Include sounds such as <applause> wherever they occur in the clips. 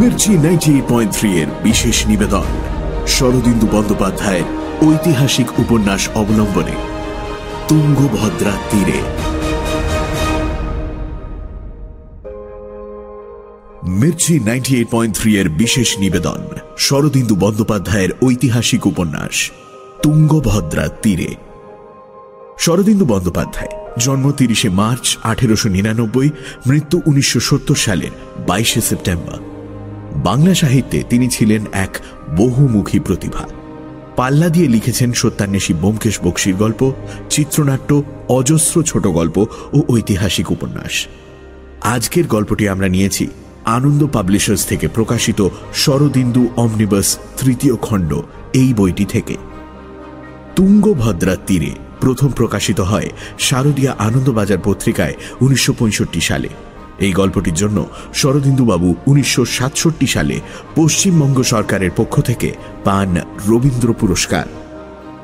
Mirchi ninety point three এর বিশেষ নিবেদন। শরদিন্দু বন্দ্যোপাধ্যায়ের ঐতিহাসিক উপন্যাস অবলম্বনে তুঙ্গভদ্রা তীরে। Mirchi ninety eight point three এর বিশেষ নিবেদন, শরদিন্দু বন্দ্যোপাধ্যায়ের ঐতিহাসিক উপন্যাস তুঙ্গভদ্রা তীরে। শরদিন্দু বন্দ্যোপাধ্যায়, জন্ম তিরিশে মার্চ আঠেরোশো নিরানব্বই, মৃত্যু উনিশশো সত্তর সালের বাইশে সেপ্টেম্বর। বাংলা সাহিত্যে তিনি ছিলেন এক বহুমুখী প্রতিভা। পাল্লা দিয়ে লিখেছেন সত্যান্বেষী বোমকেশ বক্সির গল্প, চিত্রনাট্য, অজস্র ছোট গল্প ও ঐতিহাসিক উপন্যাস। আজকের গল্পটি আমরা নিয়েছি আনন্দ পাবলিশার্স থেকে প্রকাশিত শরদিন্দু অমনিবাস তৃতীয় খণ্ড, এই বইটি থেকে। তুঙ্গভদ্রার তীরে প্রথম প্রকাশিত হয় শারদীয়া আনন্দবাজার পত্রিকায় উনিশশো পঁয়ষট্টি সালে। এই গল্পটির জন্য শরদিন্দুবাবু উনিশশো সাতষট্টি সালে পশ্চিমবঙ্গ সরকারের পক্ষ থেকে পান রবীন্দ্র পুরস্কার।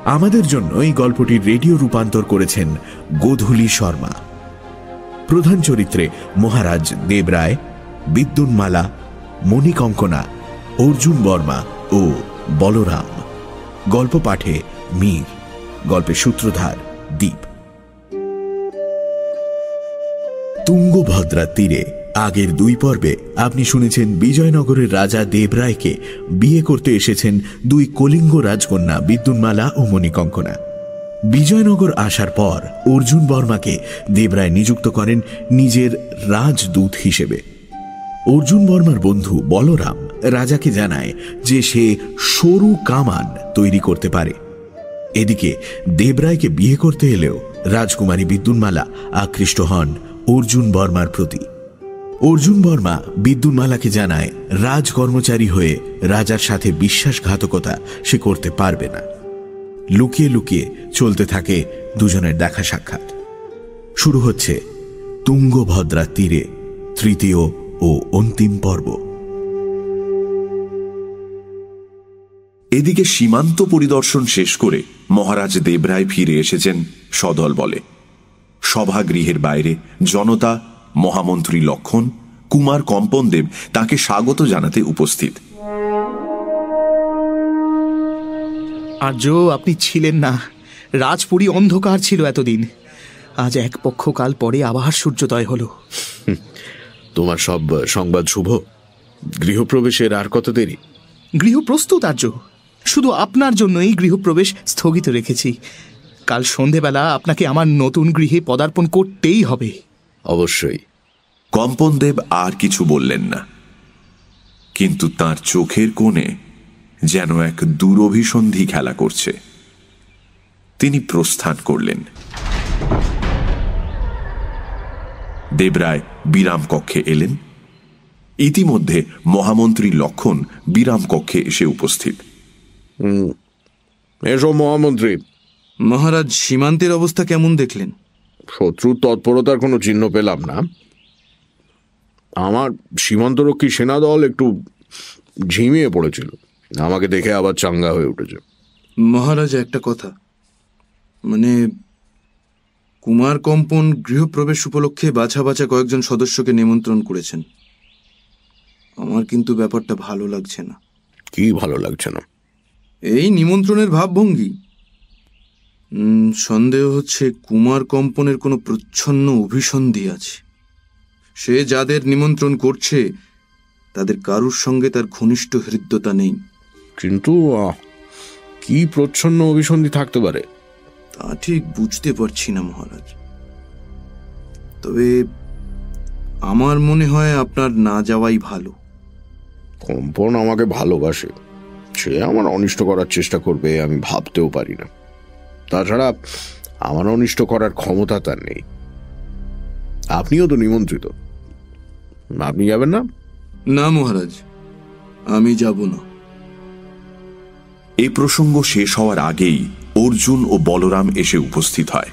আমাদের জন্য এই গল্পটির রেডিও রূপান্তর করেছেন গোধূলি শর্মা। প্রধান চরিত্রে মহারাজ দেবরায়, বিদ্যুন্মালা, মণিকঙ্কনা, অর্জুন বর্মা ও বলরাম। গল্প পাঠে মীর, গল্পের সূত্রধার দ্বীপ তুঙ্গভদ্রা তীরে। আগের দুই পর্বে আপনি শুনেছেন বিজয়নগরের রাজা দেবরায়কে বিয়ে করতে এসেছেন দুই কলিঙ্গ রাজকন্যা বিদ্যুন্মালা ও মণিকঙ্কনা। বিজয়নগর আসার পর অর্জুন বর্মাকে দেবরায় নিযুক্ত করেন নিজের রাজদূত হিসেবে। অর্জুন বর্মার বন্ধু বলরাম রাজাকে জানায় যে সে সরু কামান তৈরি করতে পারে। এদিকে দেবরায়কে বিয়ে করতে এলেও রাজকুমারী বিদ্যুন্মালা আকৃষ্ট হন অর্জুন বর্মার প্রতি। অর্জুন বর্মা বিদ্যুন্মালাকে জানায়, রাজ কর্মচারী হয়ে রাজার সাথে বিশ্বাসঘাতকতা সে করতে পারবে না। লুকিয়ে লুকিয়ে চলতে থাকে দুজনের দেখা সাক্ষাৎ। শুরু হচ্ছে তুঙ্গভদ্রা তীরে তৃতীয় ও অন্তিম পর্ব। এদিকে সীমান্ত পরিদর্শন শেষ করে মহারাজ দেবরায় ফিরে এসেছেন সদল বলে। সভাগৃহের বাইরে জনতা মহামন্ত্রী লক্ষণ কুমার কম্পনদেব তাকে স্বাগত জানাতে উপস্থিত। আর্য আপনি ছিলেন না। রাজপুরী অন্ধকার ছিল এতদিন। আজ এক পক্ষকাল পরে আবার সূর্যোদয় হলো। তোমার সব সংবাদ শুভ। গৃহপ্রবেশের আর কত দেরি? গৃহ প্রস্তুত আর্য। শুধু আপনার জন্যই গৃহপ্রবেশ স্থগিত রেখেছি। কাল সন্ধেবেলা আপনাকে আমার নতুন গৃহে পদার্পণ করতেই হবে। অবশ্যই। কম্পনদেব আর কিছু বললেন না। কিন্তু তার চোখের কোণে যেন এক দুরভিসন্ধি খেলা করছে। তিনি প্রস্থান করলেন। দেবরায় বিরাম কক্ষে এলেন। ইতিমধ্যে মহামন্ত্রী লক্ষণ বিরাম কক্ষে এসে উপস্থিত। এসব মহামন্ত্রী। মহারাজ সীমান্তের অবস্থা কেমন দেখলেন? শত্রুর তৎপরতার কোনো চিহ্ন পেলাম না। আমার সীমান্তরক্ষী সেনাদল একটু ঝিমিয়ে পড়েছিল। আমাকে দেখে আবার চাঙ্গা হয়ে উঠেছে। মহারাজ একটা কথা। মানে কুমার কম্পন গৃহপ্রবেশ উপলক্ষে বাছা বাছা কয়েকজন সদস্যকে নিমন্ত্রণ করেছেন। আমার কিন্তু ব্যাপারটা ভালো লাগছে না। কি ভালো লাগছে না? এই নিমন্ত্রণের ভাবভঙ্গি। সন্দেহ হচ্ছে কুমার কম্পনের কোনো প্রচ্ছন্ন অভিসন্ধি আছে। সে যাদের নিমন্ত্রণ করছে তাদের কারুর সঙ্গে তার ঘনিষ্ঠ হৃদ্যতা নেই। কিন্তু কি প্রচ্ছন্ন অভিসন্ধি থাকতে পারে? তা ঠিক বুঝতে পারছি না মহারাজ। তবে আমার মনে হয় আপনার না যাওয়াই ভালো। কম্পন আমাকে ভালোবাসে। সে আমার অনিষ্ট করার চেষ্টা করবে আমি ভাবতেও পারি না। তাছাড়া আমার অনিষ্ট করার ক্ষমতা তার নেই। আপনিও তো নিমন্ত্রিত। আপনি যাবেন না? না মহারাজ। আমি যাব না। এ প্রসঙ্গ শেষ হওয়ার আগেই অর্জুন ও বলরাম এসে উপস্থিত হয়।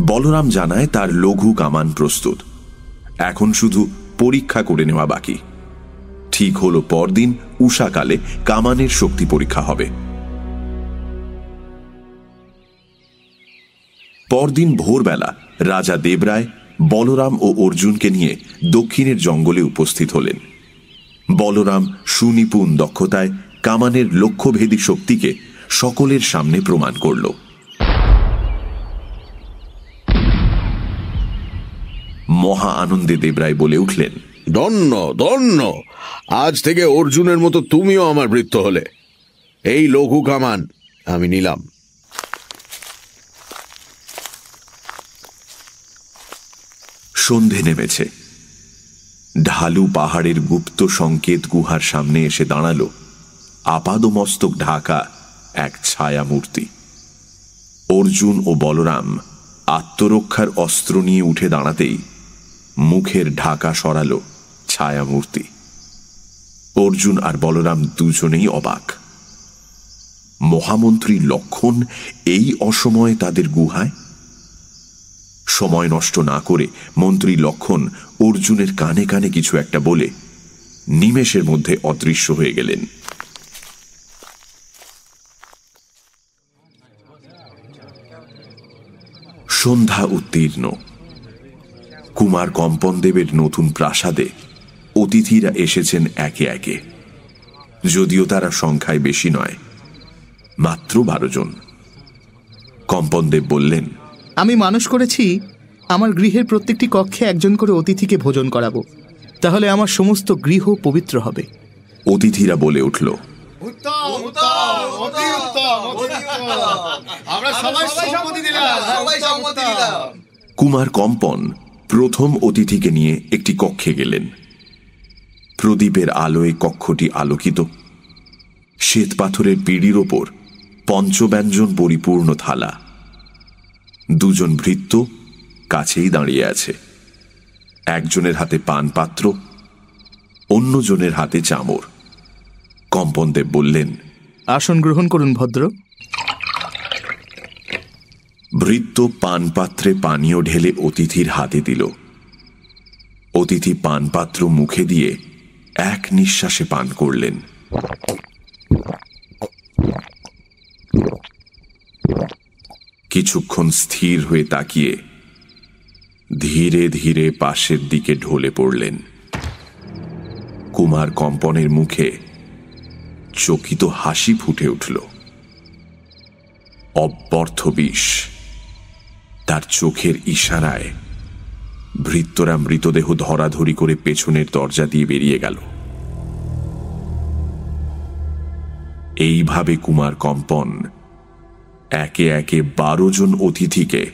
বলরাম জানায় তার লঘু কামান প্রস্তুত। এখন শুধু পরীক্ষা করে নেওয়া বাকি। ঠিক হলো পরদিন উষাকালে কামানের শক্তি পরীক্ষা হবে। পরদিন ভোরবেলা রাজা দেবরায়, বলরাম ও অর্জুনকে নিয়ে দক্ষিণের জঙ্গলে উপস্থিত হলেন। বলরাম সুনিপুণ দক্ষতায় কামানের লক্ষ্যভেদী শক্তিকে সকলের সামনে প্রমাণ করল। মহা আনন্দে দেবরায় বলে উঠলেন, ধন্য ধন্য! আজ থেকে অর্জুনের মতো তুমিও আমার বৃত্ত হলে। এই লঘু কামান আমি নিলাম। সন্ধে নেমেছে। ঢালু পাহাড়ের গুপ্ত সংকেত গুহার সামনে এসে দাঁড়াল। আপাদমস্তক ঢাকা এক ছায়া মূর্তি অর্জুন ও বলরাম আত্মরক্ষার অস্ত্র নিয়ে উঠে দাঁড়াতেই মুখের ঢাকা সরালো ছায়া মূর্তি অর্জুন আর বলরাম দুজনেই অবাক। মহামন্ত্রী লক্ষণ এই অসময়ে তাদের গুহায়? সময় নষ্ট না করে মন্ত্রী লক্ষণ অর্জুনের কানে কানে কিছু একটা বলে নিমেষের মধ্যে অদৃশ্য হয়ে গেলেন। সন্ধ্যা উত্তীর্ণ। কুমার কম্পনদেবের নতুন প্রাসাদে অতিথিরা এসেছেন একে একে। যদিও তারা সংখ্যায় বেশি নয়, মাত্র বারো জন। কম্পনদেব বললেন আমি মানুষ করেছি আমার গৃহের প্রত্যেকটি কক্ষে একজন করে অতিথিকে ভোজন করাবো। তাহলে আমার সমস্ত গৃহ পবিত্র হবে। অতিথিরা বলে উঠল কুমার কম্পন প্রথম অতিথিকে নিয়ে একটি কক্ষে গেলেন। প্রদীপের আলোয় কক্ষটি আলোকিত। শ্বেত পাথরের পিড়ির ওপর পঞ্চব্যঞ্জন পরিপূর্ণ থালা। দুজন ভৃত্য কাছেই দাঁড়িয়ে আছে। একজনের হাতে পান পাত্র অন্যজনের হাতে চামর। কম্পনদেব বললেন আসন গ্রহণ করুন ভদ্র। ভৃত্য পানপাত্রে পানীয় ঢেলে অতিথির হাতে দিল। অতিথি পানপাত্র মুখে দিয়ে এক নিঃশ্বাসে পান করলেন। কিছুক্ষণ স্থির হয়ে তাকিয়ে ধীরে ধীরে পাশের দিকে ঢলে পড়লেন। কুমার কম্পনের মুখে চকিত হাসি ফুটে উঠল। অব্যর্থ বিষ তার চোখের ইশারায় ভৃত্যরা মৃতদেহ ধরাধরি করে পেছনের দরজা দিয়ে বেরিয়ে গেল। এইভাবে কুমার কম্পন একে একে বারো জন অতিথিকে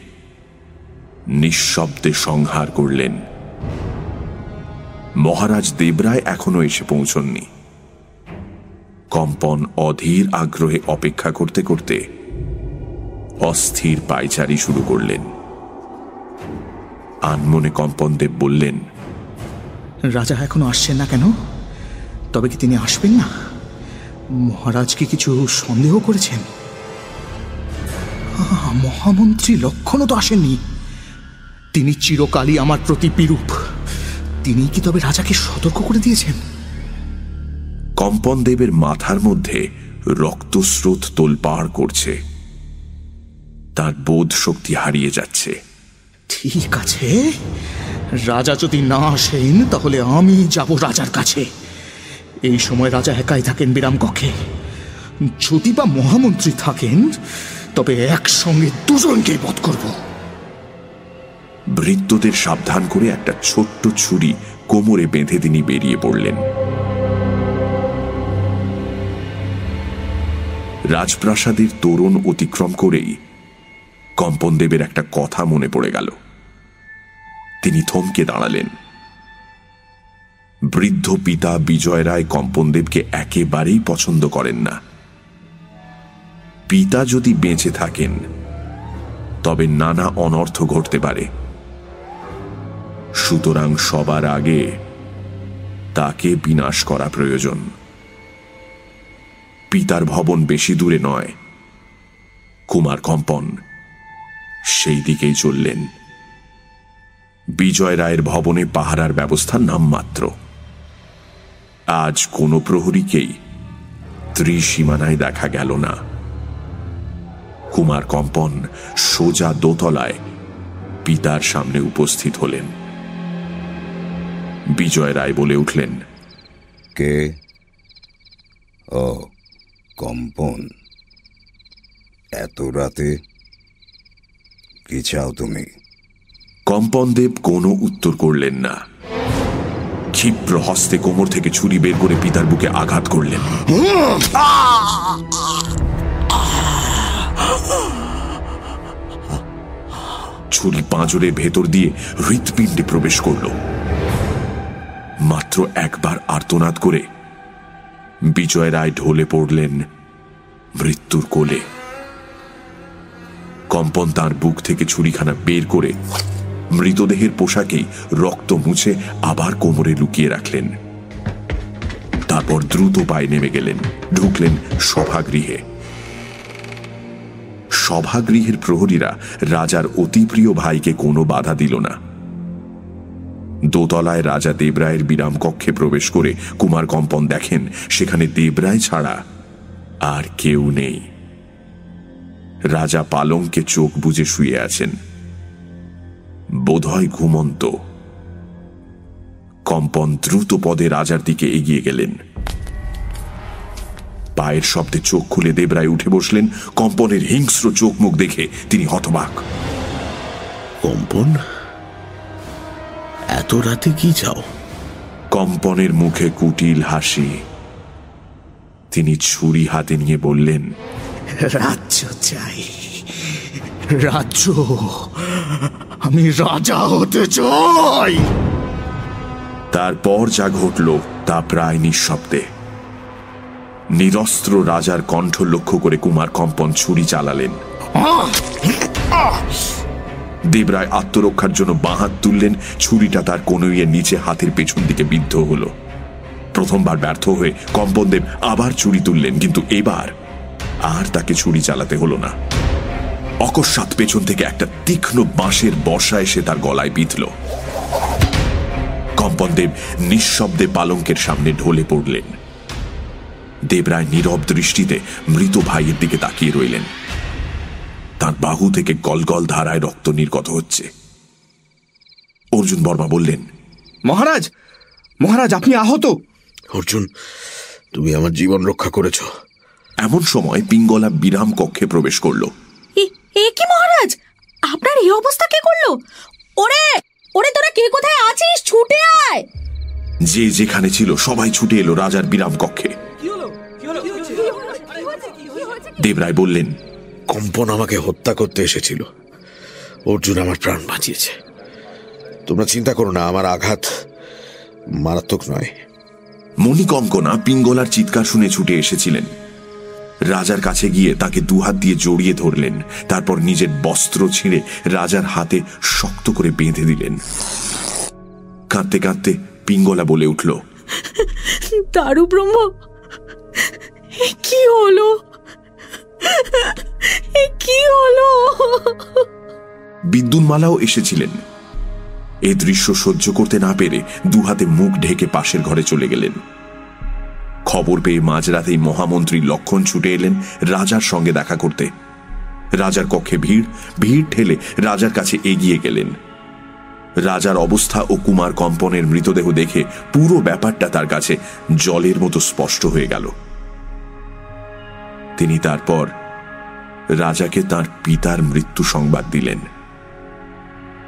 নিঃশব্দে সংহার করলেন। মহারাজ দেবরায় এখনও এসে পৌঁছননি। কম্পন অধীর আগ্রহে অপেক্ষা করতে করতে অস্থির পায়চারি শুরু করলেন। আনমনে কম্পনদেব বললেন, রাজা এখনও আসছেন না কেন? তবে কি তিনি আসবেন না? মহারাজ কি কিছু সন্দেহ করেছেন? মহামন্ত্রী লক্ষণও তো আসেননি। তিনি চিরকালই আমার প্রতি বিরূপ। তিনি কি তবে রাজাকে সতর্ক করে দিয়েছেন? কম্পনদেবের মাথার মধ্যে রক্তস্রোত তোলপাড় করছে। তার বোধ শক্তি হারিয়ে যাচ্ছে। ঠিক আছে। রাজা যদি না আসেন তাহলে আমি যাব রাজার কাছে। এই সময় রাজা একাই থাকেন বিরাম কক্ষে। যদি বা মহামন্ত্রী থাকেন তবে একসঙ্গে দুজনকেই বধ করব। ভৃত্যদের সাবধান করে একটা ছোট্ট ছুরি কোমরে বেঁধে তিনি বেরিয়ে পড়লেন। রাজপ্রাসাদের তোরণ অতিক্রম করেই কম্পনদেবের একটা কথা মনে পড়ে গেল। তিনি থমকে দাঁড়ালেন। বৃদ্ধ পিতা বিজয় রায় কম্পনদেবকে একেবারেই পছন্দ করেন না। পিতা যদি বেঁচে থাকেন, তবে নানা অনর্থ ঘটতে পারে। সুতরাং সবার আগে তাকে বিনাশ করা প্রয়োজন। পিতার ভবন বেশি দূরে নয়, কুমার কম্পন সেই দিকেই চললেন। বিজয় রায়ের ভবনে পাহারার ব্যবস্থা নামমাত্র। আজ কোনো প্রহরীকেই ত্রিসীমানায় দেখা গেল না। কুমার কম্পন সোজা দোতলায় পিতার সামনে উপস্থিত হলেন। বিজয় রায় বলে উঠলেন কে? ও কম্পন। এত রাতে কি চাও তুমি? কম্পনদেব কোনো উত্তর করলেন না। ক্ষিপ্র হস্তে কোমর থেকে ছুরি বের করে পিতার বুকে আঘাত করলেন। ছুরি পাঁজরের ভেতর দিয়ে হৃৎপিণ্ডে প্রবেশ করল। মাত্র একবার আর্তনাদ করে বিজয় রায় ঢলে পড়লেন মৃত্যুর কোলে। কম্পন তার বুক থেকে ছুরিখানা বের করে মৃতদেহের পোশাকেই রক্ত মুছে আবার কোমরে লুকিয়ে রাখলেন। তারপর দ্রুত পায়ে নেমে গেলেন, ঢুকলেন সভাগৃহে। সভাগৃহের প্রহরীরা রাজার অতি প্রিয় ভাইকে কোনো বাধা দিল না। দোতলায় রাজা দেবরায়ের বিরাম কক্ষে প্রবেশ করে কুমার কম্পন দেখেন, সেখানে দেবরায় ছাড়া আর কেউ নেই। রাজা পালংকে চোখ বুজে শুয়ে আছেন। বোধহয় ঘুমন্ত। কম্পন দ্রুত পদে রাজার দিকে এগিয়ে গেলেন। পায়ের শব্দে চোখ খুলে দেবরায় উঠে বসলেন। কম্পনের হিংস্র চোখ মুখ দেখে তিনি হতবাক। কম্পন? এত রাতে কি চাও? কম্পনের মুখে কুটিল হাসি। তিনি ছুরি হাতে নিয়ে বললেন রাজ্য চাই। রাজ্য। আমি রাজা হতে চাই। তারপর যা ঘটল তা প্রায় নিঃশব্দে। নিরস্ত্র রাজার কণ্ঠ লক্ষ্য করে কুমার কম্পন ছুরি চালালেন। দেবরায় আত্মরক্ষার জন্য বাঁহাত তুললেন, ছুরিটা তার কনুইয়ের নিচে হাতের পেছন দিকে বিদ্ধ হল। প্রথমবার ব্যর্থ হয়ে কম্পনদেব আবার ছুরি তুললেন, কিন্তু এবার আর তাকে ছুরি চালাতে হলো না। অকস্মাৎ পেছন থেকে একটা তীক্ষ্ণ বাঁশের বর্ষা এসে তার গলায় বিঁধল। কম্পনদেব নিঃশব্দে পালঙ্কের সামনে ঢলে পড়লেন। দেবরায় নীরব দৃষ্টিতে মৃত ভাইয়ের দিকে তাকিয়ে রইলেন। তার বাহু থেকে গলগল ধারায় রক্ত নির্গত হচ্ছে। অর্জুন বর্মা বললেন মহারাজ মহারাজ আপনি আহত। অর্জুন তুমি আমার জীবন রক্ষা করেছ। এমন সময় পিঙ্গলা বিরাম কক্ষে প্রবেশ করল। এ- এ কি মহারাজ? আপনার এই অবস্থা কে করল? ওরে ওরে তোরা কে কোথায় আছিস? ছুটে আয়। যে যেখানে ছিল সবাই ছুটে এলো রাজার বিরাম কক্ষে। দেবরায় বললেন কম্পন আমাকে হত্যা করতে এসেছিল। অর্জুন আমার প্রাণ বাঁচিয়েছে। তোমরা চিন্তা করো না আমার আঘাত মারাত্মক নয়। মণিকঙ্কনা পিঙ্গলার চিৎকার শুনে ছুটে এসেছিলেন। রাজার কাছে গিয়ে তাকে দুহাত দিয়ে জড়িয়ে ধরলেন তারপর নিজের বস্ত্র ছিঁড়ে রাজার হাতে শক্ত করে বেঁধে দিলেন। কাঁদতে কাঁদতে পিঙ্গলা বলে উঠল দারু ব্রহ্ম কি হলো? কি হলো? বিদ্যুন্মালাও এসেছিলেন। এ দৃশ্য সহ্য করতে না পেরে দুহাতে মুখ ঢেকে পাশের ঘরে চলে গেলেন। খবর পেয়ে মাঝরাতেই মহামন্ত্রী লক্ষণ ছুটে এলেন রাজার সঙ্গে দেখা করতে। রাজার কক্ষে ভিড় ভিড় ঠেলে রাজার কাছে এগিয়ে গেলেন। রাজার অবস্থা ও কুমার কম্পনের মৃতদেহ দেখে পুরো ব্যাপারটা তার কাছে জলের মতো স্পষ্ট হয়ে গেল। তিনি তারপর রাজাকে তার পিতার মৃত্যু সংবাদ দিলেন।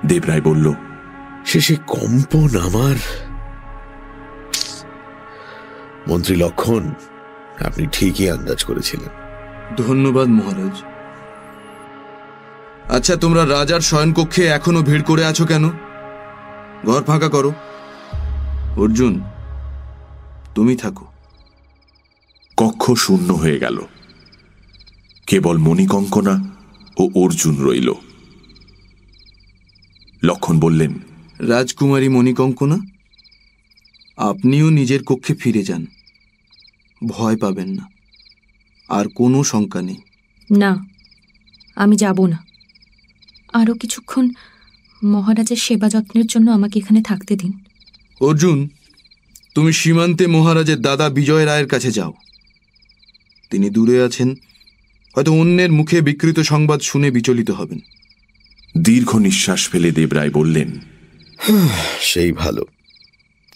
দেবরায় বলল শেষে কম্পন আমার। মন্ত্রী লক্ষণ আপনি ঠিকই আন্দাজ করেছিলেন। ধন্যবাদ মহারাজ। আচ্ছা তোমরা রাজার শয়নকক্ষে এখনও ভিড় করে আছো কেন? ঘর ফাঁকা করো। অর্জুন তুমি থাকো। কক্ষ শূন্য হয়ে গেল। কেবল মণিকঙ্কনা ও অর্জুন রইল। লক্ষণ বললেন রাজকুমারী মণিকঙ্কনা আপনিও নিজের কক্ষে ফিরে যান। ভয় পাবেন না আর কোনো শঙ্কা নেই। না আমি যাব না। আরও কিছুক্ষণ মহারাজের সেবা যত্নের জন্য আমাকে এখানে থাকতে দিন। অর্জুন তুমি সীমান্তে মহারাজের দাদা বিজয় রায়ের কাছে যাও। তিনি দূরে আছেন হয়তো অন্যের মুখে বিকৃত সংবাদ শুনে বিচলিত হবেন। দীর্ঘ নিঃশ্বাস ফেলে দেবরায় বললেন সেই ভালো।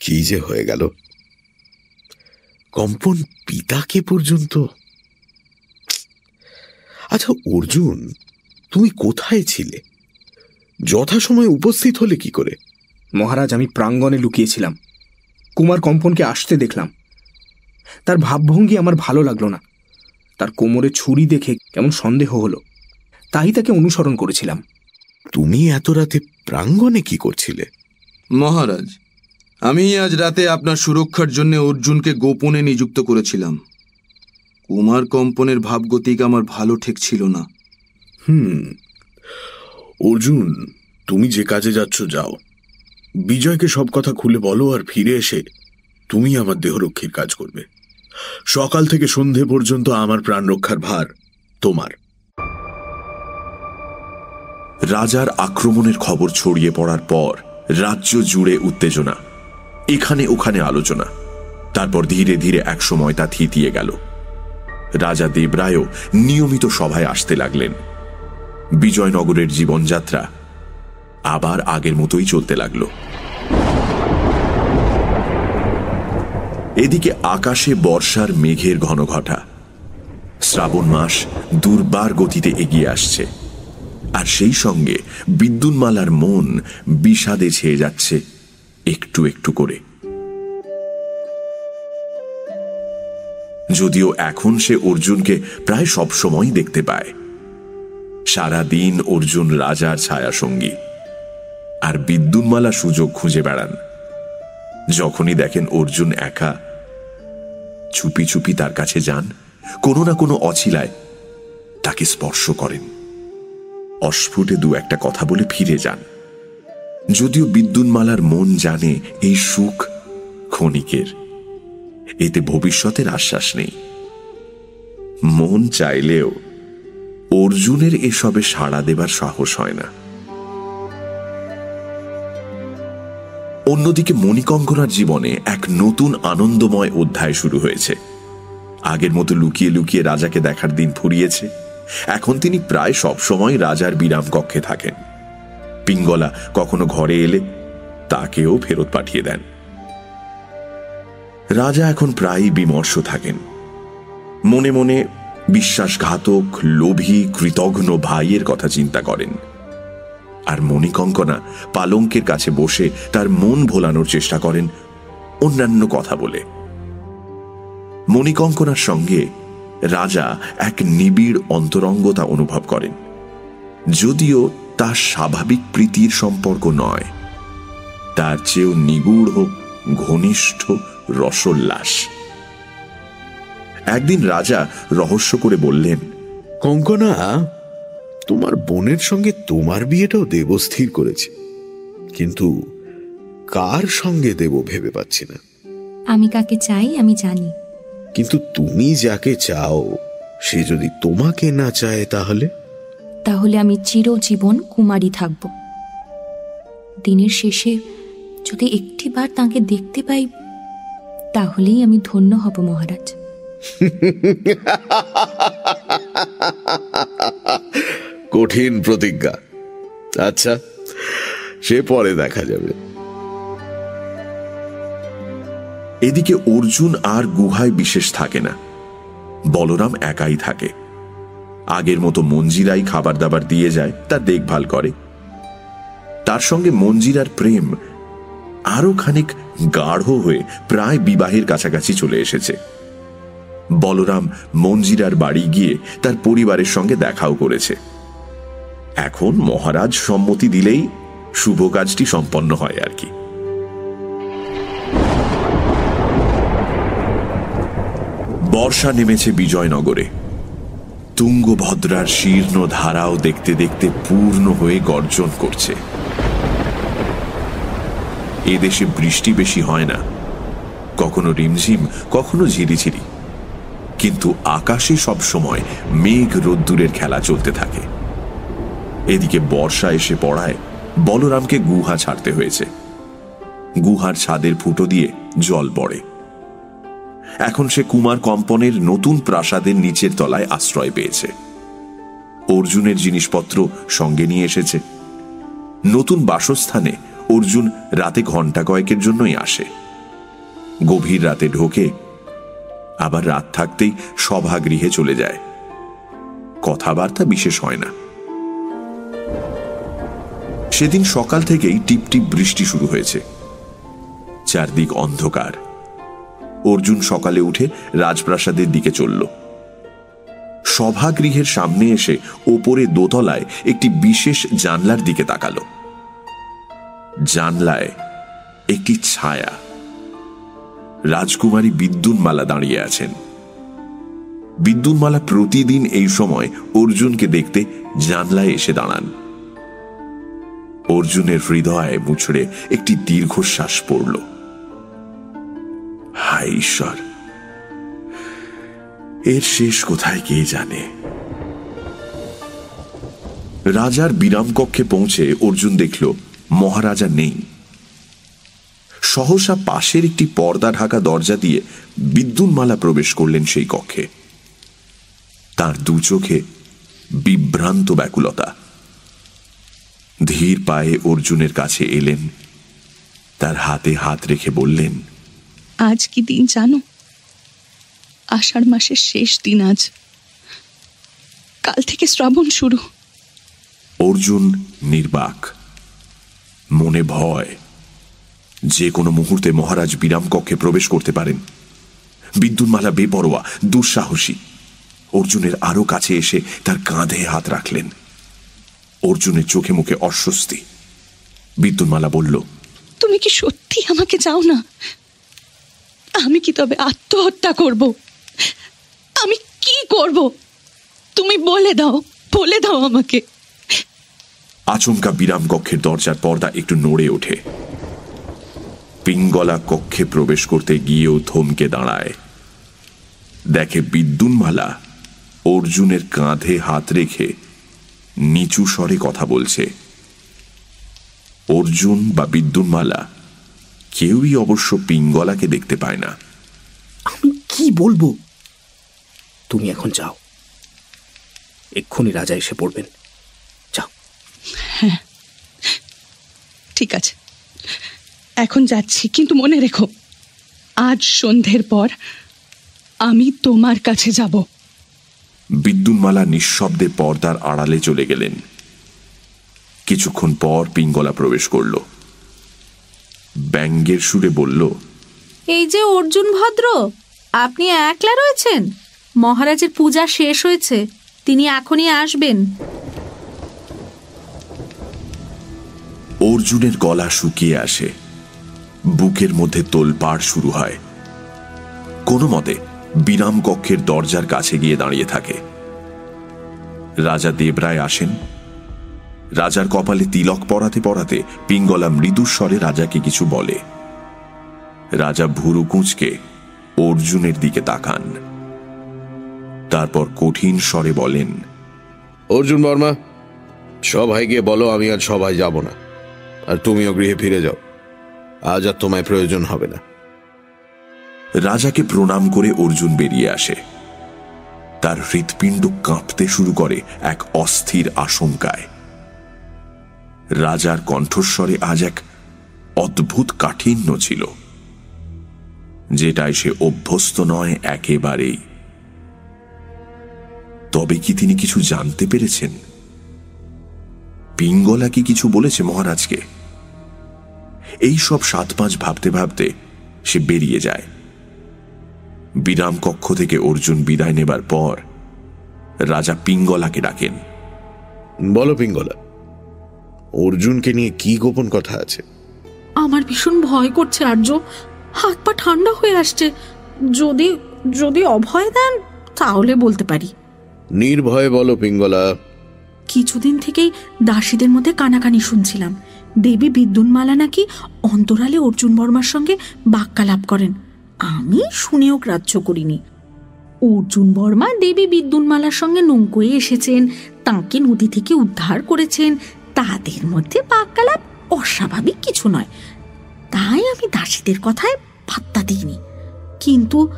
কি যে হয়ে গেল? কম্পন পিতাকে পর্যন্ত? আচ্ছা অর্জুন তুমি কোথায় ছিলে? যথাসময়ে উপস্থিত হলে কি করে? মহারাজ আমি প্রাঙ্গণে লুকিয়েছিলাম। কুমার কম্পনকে আসতে দেখলাম। তার ভাবভঙ্গি আমার ভালো লাগল না। তার কোমরে ছুরি দেখে কেমন সন্দেহ হলো। তাই তাকে অনুসরণ করেছিলাম। তুমি এত রাতে প্রাঙ্গণে কি করছিলে? মহারাজ আমি আজ রাতে আপনার সুরক্ষার জন্য অর্জুনকে গোপনে নিযুক্ত করেছিলাম। কুমার কম্পনের ভাবগতিক আমার ভালো ঠেকছিল না। হুম। অর্জুন তুমি যে কাজে যাচ্ছ যাও। বিজয়কে সব কথা খুলে বলো আর ফিরে এসে তুমি আমার দেহরক্ষীর কাজ করবে। সকাল থেকে সন্ধে পর্যন্ত আমার প্রাণ রক্ষার ভার তোমার। রাজার আক্রমণের খবর ছড়িয়ে পড়ার পর রাজ্য জুড়ে উত্তেজনা, এখানে ওখানে আলোচনা, তারপর ধীরে ধীরে এক সময় তা থিতিয়ে গেল। রাজা দেবরায়ও নিয়মিত সভায় আসতে লাগলেন। বিজয়নগরের জীবনযাত্রা আবার আগের মতোই চলতে লাগল। এদিকে আকাশে বর্ষার মেঘের ঘন ঘটা শ্রাবণ মাস দুর্বার গতিতে এগিয়ে আসছে। আর সেই সঙ্গে বিদ্যুন্মালার মন বিষাদে ছেয়ে যাচ্ছে একটু একটু করে। যদিও এখন সে অর্জুনকে প্রায় সবসময় দেখতে পায়। সারা দিন অর্জুন রাজার ছায়া সঙ্গী আর বিদ্যুন্মালা সুযোগ খুঁজে বেড়ান। যখনই দেখেন অর্জুন একা, চুপি চুপি তার কাছে যান, কোনো না কোনো অছিলায় তাকে স্পর্শ করেন। অস্ফুটে দু একটা কথা বলে ফিরে যান। যদিও বিদ্যুন্মালার মন জানে এই সুখ ক্ষণিকের, এতে ভবিষ্যতের আশ্বাস নেই। মন চাইলেও অর্জুনের এসবে সাড়া দেবার সাহস হয় না। অন্যদিকে মণিকঙ্কনার জীবনে এক নতুন আনন্দময় অধ্যায় শুরু হয়েছে। আগের মতো লুকিয়ে লুকিয়ে রাজাকে দেখার দিন ফুরিয়েছে। এখন তিনি প্রায় সব সময় রাজার বিরাম কক্ষে থাকেন। পিঙ্গলা কখনো ঘরে এলে তাকেও ফেরত পাঠিয়ে দেন। রাজা এখন প্রায়ই বিমর্ষ থাকেন। মনে মনে বিশ্বাসঘাতক, লোভী, কৃতঘ্ন ভাইয়ের কথা চিন্তা করেন। আর মণিকঙ্কনা পালঙ্কের কাছে বসে তার মন ভোলানোর চেষ্টা করেন অন্যান্য কথা বলে। মণিকঙ্কনার সঙ্গে রাজা এক নিবিড় অন্তরঙ্গতা অনুভব করেন, যদিও তা স্বাভাবিক প্রীতির সম্পর্ক নয়। তার চেয়েও নিগুড় ঘনিষ্ঠ রসোল্লাস। একদিন রাজা রহস্য করে বললেন, কঙ্কনা তোমার বোনের সঙ্গে তোমার বিয়েটাও দেব স্থির করেছে। কিন্তু কার সঙ্গে দেব ভেবে পাচ্ছি না। আমি কাকে চাই আমি জানি। কিন্তু তুমি যাকে চাও সে যদি তোমাকে না চায় তাহলে? তাহলে আমি চিরজীবন কুমারী থাকব। দিনের শেষে যদি একটিবার তাকে দেখতে পাই তাহলেই আমি ধন্য হব মহারাজ। <laughs> কঠিন প্রতিজ্ঞা। আচ্ছা সে পরে দেখা যাবে। এদিকে অর্জুন আর গুহায় বিশেষ থাকে না। বলরাম একাই থাকে। আগের মতো মঞ্জিরাই খাবার দাবার দিয়ে যায় তার দেখভাল করে। তার সঙ্গে মঞ্জিরার প্রেম আরও খানিক গাঢ় হয়ে প্রায় বিবাহের কাছাকাছি চলে এসেছে। বলরাম মঞ্জিরার বাড়ি গিয়ে তার পরিবারের সঙ্গে দেখাও করেছে। এখন মহারাজ সম্মতি দিলেই শুভ কাজটি সম্পন্ন হয় আর কি। বর্ষা নেমেছে বিজয়নগরে। তুঙ্গভদ্রার শীর্ণ ধারাও দেখতে দেখতে পূর্ণ হয়ে গর্জন করছে। এদেশে বৃষ্টি বেশি হয় না। কখনো রিমঝিম, কখনো ঝিরিঝিরি। কিন্তু আকাশে সব সময় মেঘ রোদ্দুরের খেলা চলতে থাকে। এদিকে বর্ষা এসে পড়ায় বলরামকে গুহা ছাড়তে হয়েছে। গুহার ছাদের ফুটো দিয়ে জল পড়ে। এখন সে কুমার কম্পনের নতুন প্রাসাদের নিচের তলায় আশ্রয় পেয়েছে। অর্জুনের জিনিসপত্র সঙ্গে নিয়ে এসেছে। নতুন বাসস্থানে অর্জুন রাতে ঘণ্টা কয়েকের জন্যই আসে। গভীর রাতে ঢোকে, আবার রাত থাকতেই সভাগৃহে চলে যায়। কথাবার্তা বিশেষ হয় না। সেদিন সকাল থেকেই টিপটিপ বৃষ্টি শুরু হয়েছে। চারদিক অন্ধকার। অর্জুন সকালে উঠে রাজপ্রাসাদের দিকে চলল। সভাগৃহের সামনে এসে ওপরে দোতলায় একটি বিশেষ জানলার দিকে তাকাল। জানলায় একটি ছায়া। রাজকুমারী বিদ্যুন্মালা দাঁড়িয়ে আছেন। বিদ্যুন্মালা প্রতিদিন এই সময় অর্জুনকে দেখতে জানলায় এসে দাঁড়ান। অর্জুনের হৃদয়ে মুছড়ে একটি দীর্ঘশ্বাস পড়ল। হায় ঈশ্বর, এর শেষ কোথায় কে জানে? রাজার বিরাম কক্ষে পৌঁছে অর্জুন দেখল, মহারাজা নেই। সহসা পাশের একটি পর্দা ঢাকা দরজা দিয়ে বিদ্যুন্মালা প্রবেশ করলেন সেই কক্ষে। তার দু চোখে বিভ্রান্ত ব্যাকুলতা। ধীর পায়ে অর্জুনের কাছে এলেন। তার হাতে হাত রেখে বললেন আজ কি দিন জানো? আষাঢ় মাসের শেষ দিন আজ। কাল থেকে শ্রাবণ শুরু। অর্জুন নির্বাক মনে ভয় যে কোনো মুহূর্তে মহারাজ বিরাম কক্ষে প্রবেশ করতে পারেন। বিদ্যুন্মালা বেপরোয়া দুঃসাহসী। অর্জুনের আরও কাছে এসে তার কাঁধে হাত রাখলেন। অর্জুনের চোখে মুখে অস্বস্তি। বিদ্যুন্মালা বলল তুমি কি সত্যি আমাকে চাও না? আমি কি তবে আত্মহত্যা করব? আমি কি করব? তুমি বলে দাও বলে দাও আমাকে। আচমকা বিরাম কক্ষের দরজার পর্দা একটু নড়ে ওঠে। পিঙ্গলা কক্ষে প্রবেশ করতে গিয়েও থমকে দাঁড়ায়। দেখে বিদ্যুন্মালা অর্জুনের কাঁধে হাত রেখে নিচু স্বরে কথা বলছে। অর্জুন বা বিদ্যুন্মালা কেউই অবশ্য পিঙ্গলাকে দেখতে পায় না। আমি কি বলব? তুমি এখন যাও। এক্ষুনি রাজা এসে পড়বেন। যাও। ঠিক আছে। এখন যাচ্ছি কিন্তু মনে রেখো আজ সন্ধ্যের পর আমি তোমার কাছে যাব। বিদ্যুন্মালা নিঃশব্দে পর্দার আড়ালে চলে গেলেন। কিছুক্ষণ পর পিঙ্গলা প্রবেশ করল। ব্যাঙ্গের সুরে বলল এই যে অর্জুন ভদ্র আপনি একলা রয়েছেন? মহারাজের পূজা শেষ হয়েছে তিনি এখনই আসবেন। অর্জুনের গলা শুকিয়ে আসে। বুকের মধ্যে তোলপাড় শুরু হয়। কোনো মতে বিরাম কক্ষের দরজার কাছে গিয়ে দাঁড়িয়ে থাকে। রাজা দেবরায় আসেন। রাজার কপালে তিলক পরাতে পরাতে পিঙ্গলা মৃদুস্বরে রাজাকে কিছু বলে। রাজা ভুরু কুঁচকে অর্জুনের দিকে তাকান। তারপর কঠিন স্বরে বলেন, অর্জুন বর্মা সবাই গিয়ে বলো, আমি আর সবাই যাব না। আর তুমিও গৃহে ফিরে যাও। আজ আর তোমায় প্রয়োজন হবে না। রাজাকে প্রণাম করে অর্জুন বেরিয়ে আসে। তার হৃৎপিণ্ড কাঁপতে শুরু করে এক অস্থির আশঙ্কায়। রাজার কণ্ঠস্বরে আজ এক অদ্ভুত কাঠিন্য ছিল যেটায় সে অভ্যস্ত নয় একেবারেই। তবে কি তিনি কিছু জানতে পেরেছেন? পিঙ্গলা কি কিছু বলেছে মহারাজকে? এই সব সাত পাঁচ ভাবতে ভাবতে সে বেরিয়ে যায়। বিরাম কক্ষ থেকে অর্জুন বিদায় নেবার পর রাজা পিঙ্গলাকে ডাকেন। বলো পিঙ্গলা অর্জুনকে নিয়ে কি গোপন কথা আছে? আমার ভীষণ ভয় করছে আর্য। হাত পা ঠান্ডা হয়ে আসছে। যদি যদি অভয় দেন তাহলে বলতে পারি। নির্ভয়ে বলো পিঙ্গলা। কিছুদিন থেকেই দাসীদের মধ্যে কানাকানি শুনছিলাম। দেবী বিদ্যুন্মালা নাকি অন্তরালে অর্জুন বর্মার সঙ্গে বাক্যালাপ করেন। আমি শুনেও গ্রাহ্য করিনি। অর্জুন বর্মা দেবী বিদ্যুন্মালার সঙ্গে নৌকোয়ে এসেছেন, তাঁকে নদী থেকে উদ্ধার করেছেন। তাদের মধ্যে বাক্যালাপ অস্বাভাবিক কিছু নয়। তাই আমি দাসীদের কথায় পাত্তা দিইনি। কিন্তু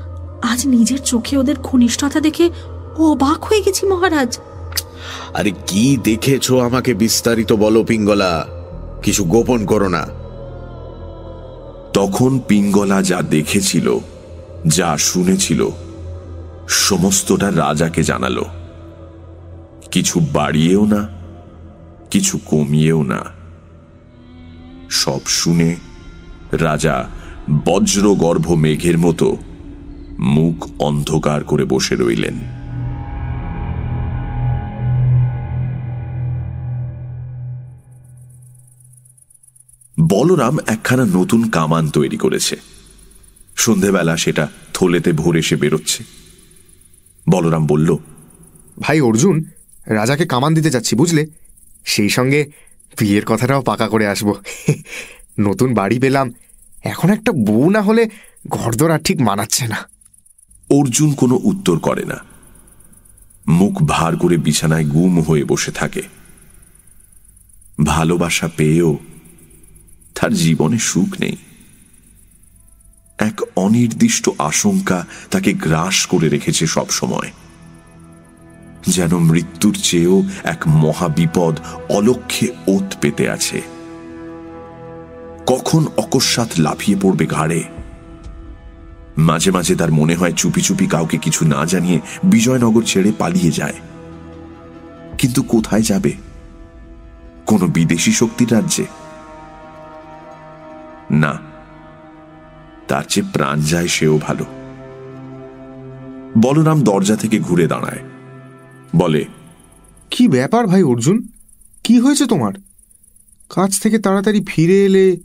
আজ নিজের চোখে ওদের ঘনিষ্ঠতা দেখে অবাক হয়ে গেছি মহারাজ। আরে কি দেখেছ আমাকে বিস্তারিত বলো পিঙ্গলা। কিছু গোপন করো না। তখন পিঙ্গলা যা দেখেছিল, যা শুনেছিল, সমস্তটা রাজাকে জানালো। কিছু বাড়িয়েও না, কিছু কমিয়েও না। সব শুনে রাজা বজ্রগর্ভ মেঘের মতো মুখ অন্ধকার করে বসে রইলেন। বলরাম একখানা নতুন কামান তৈরি করেছে। সন্ধেবেলা সেটা থলেতে ভরে সে বেরোচ্ছে। বলরাম বলল ভাই অর্জুন রাজাকে কামান দিতে যাচ্ছি বুঝলে? সেই সঙ্গে বিয়ের কথাটাও পাকা করে আসব। <laughs> নতুন বাড়ি পেলাম এখন একটা বউ না হলে ঘরদোর আর ঠিক মানাচ্ছে না। অর্জুন কোনো উত্তর করে না। মুখ ভার করে বিছানায় গুম হয়ে বসে থাকে। ভালোবাসা পেয়েও তার জীবনে সুখ নেই। এক অনির্দিষ্ট আশঙ্কা তাকে গ্রাস করে রেখেছে সব সময়। যেন মৃত্যুর চেয়েও এক মহাবিপদ অলক্ষ্যে ওত পেতে আছে। কখন অকস্মাৎ লাফিয়ে পড়বে ঘাড়ে? মাঝে মাঝে তার মনে হয় চুপি চুপি কাউকে কিছু না জানিয়ে বিজয়নগর ছেড়ে পালিয়ে যায়। কিন্তু কোথায় যাবে? কোনো বিদেশি শক্তির রাজ্যে? না তার চেয়ে প্রাণ যায় সেও ভালো। বলরাম দরজা থেকে ঘুরে দাঁড়ায়। বলে কি ব্যাপার ভাই অর্জুন? কি হয়েছে তোমার? কাজ থেকে তাড়াতাড়ি ফিরে এলে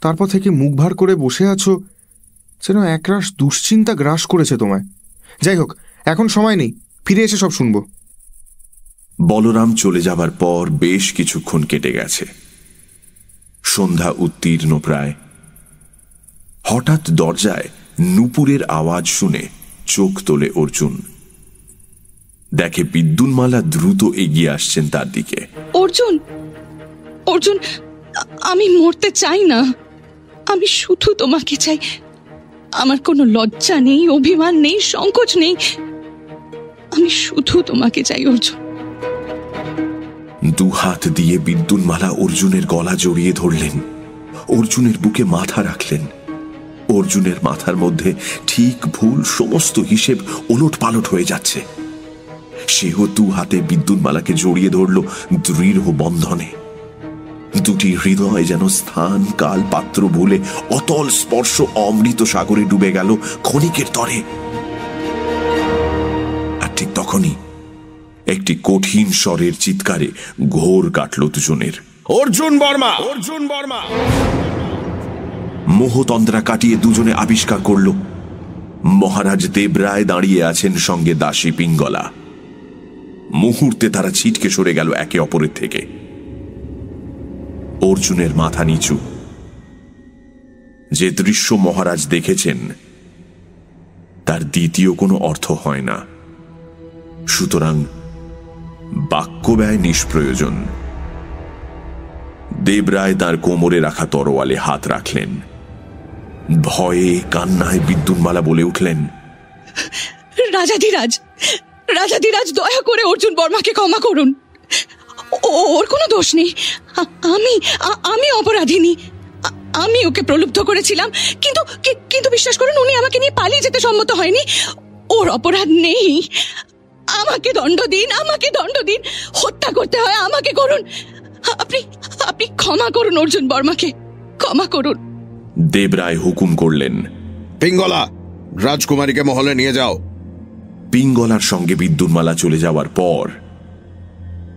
তারপর থেকে মুখ ভার করে বসে আছো যেন একরাশ দুশ্চিন্তা গ্রাস করেছে তোমায়। যাই হোক এখন সময় নেই ফিরে এসে সব শুনব। বলরাম চলে যাবার পর বেশ কিছুক্ষণ কেটে গেছে। সন্ধ্যা উত্তীর্ণ প্রায়। হঠাৎ দরজায় নুপুরের আওয়াজ শুনে চোখ তোলে অর্জুন। দেখে বিদ্যুন্মালা দ্রুত এগিয়ে আসছেন তার দিকে। অর্জুন অর্জুন, আমি মরতে চাই না। আমি শুধু তোমাকে চাই। আমার কোনো লজ্জা নেই, অভিমান নেই, সংকোচ নেই। আমি শুধু তোমাকে চাই, অর্জুন। দু হাত দিয়ে বিদ্যুন্মালা অর্জুনের গলা জড়িয়ে ধরলেন। অর্জুনের বুকে মাথা রাখলেন। অর্জুনের মাথার মধ্যে ঠিক ভুল সমস্ত হিসেব ওলট পালট হয়ে যাচ্ছে। সেও দু হাতে বিদ্যুৎমালাকে জড়িয়ে ধরল দৃঢ় বন্ধনে। দুটি হৃদয় যেন স্থান, কাল, পাত্র ভুলে অতল স্পর্শ অমৃত সাগরে ডুবে গেল ক্ষণিকের তরে। আর ঠিক তখনই একটি কঠিন স্বরের চিৎকারে ঘোর কাটল দুজনের। অর্জুন বর্মা! অর্জুন বর্মা! মোহতন্দ্রা কাটিয়ে দুজনে আবিষ্কার করল মহারাজ দেবরায় দাঁড়িয়ে আছেন সঙ্গে দাসী পিঙ্গলা। মুহূর্তে তারা ছিটকে সরে গেল একে অপরের থেকে। অর্জুনের মাথা নিচু। যে দৃশ্য মহারাজ দেখেছেন তার দ্বিতীয় কোনো অর্থ হয় না। সুতরাং বাক্য ব্যয় নিষ্প্রয়োজন। দেবরায় তার কোমরে রাখা তরোয়ালে হাত রাখলেন। ভয়ে, কান্নায় বিদ্যুৎমালা বলে উঠলেন, রাজাধিরাজ রাজাধিরাজ, দয়া করে অর্জুন বর্মাকে ক্ষমা করুন। ওর কোনো দোষ নেই। আমি আমি অপরাধিনী। আমি ওকে প্রলুব্ধ করেছিলাম, কিন্তু কিন্তু বিশ্বাস করুন, উনি আমাকে নিয়ে পালিয়ে যেতে সম্মত হয়নি। ওর অপরাধ নেই। আমাকে দণ্ড দিন আমাকে দণ্ড দিন। হত্যা করতে হয় আমাকে করুন। আপনি আপনি ক্ষমা করুন অর্জুন বর্মাকে। ক্ষমা করুন। দেবরায় হুকুম করলেন। পিঙ্গলা রাজকুমারীকে মহলে নিয়ে যাও। পিঙ্গলার সঙ্গে বিদ্যুৎমালা চলে যাওয়ার পর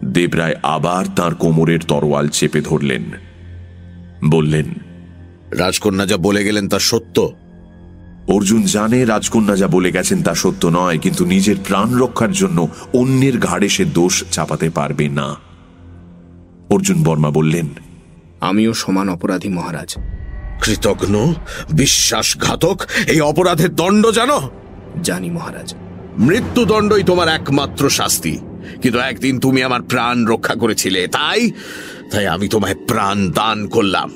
দেবরায় আবার তার কোমরের তরোয়াল চেপে ধরলেন। বললেন রাজকন্যা যা বলে গেলেন তা সত্য। অর্জুন জানে রাজকন্যা যা বলে গেছেন তা সত্য নয় কিন্তু নিজের প্রাণ রক্ষার জন্য অন্যের ঘাড়ে সে দোষ চাপাতে পারবে না। অর্জুন বর্মা বললেন আমিও সমান অপরাধী মহারাজ। কৃতজ্ঞ বিশ্বাসঘাতক এই অপরাধের দণ্ড জানো? জানি মহারাজ। মৃত্যুদণ্ডই তোমার একমাত্র শাস্তি। কিন্তু একদিন তুমি আমার প্রাণ রক্ষা করেছিলে তাই তাই আমি তোমায় প্রাণ দান করলাম।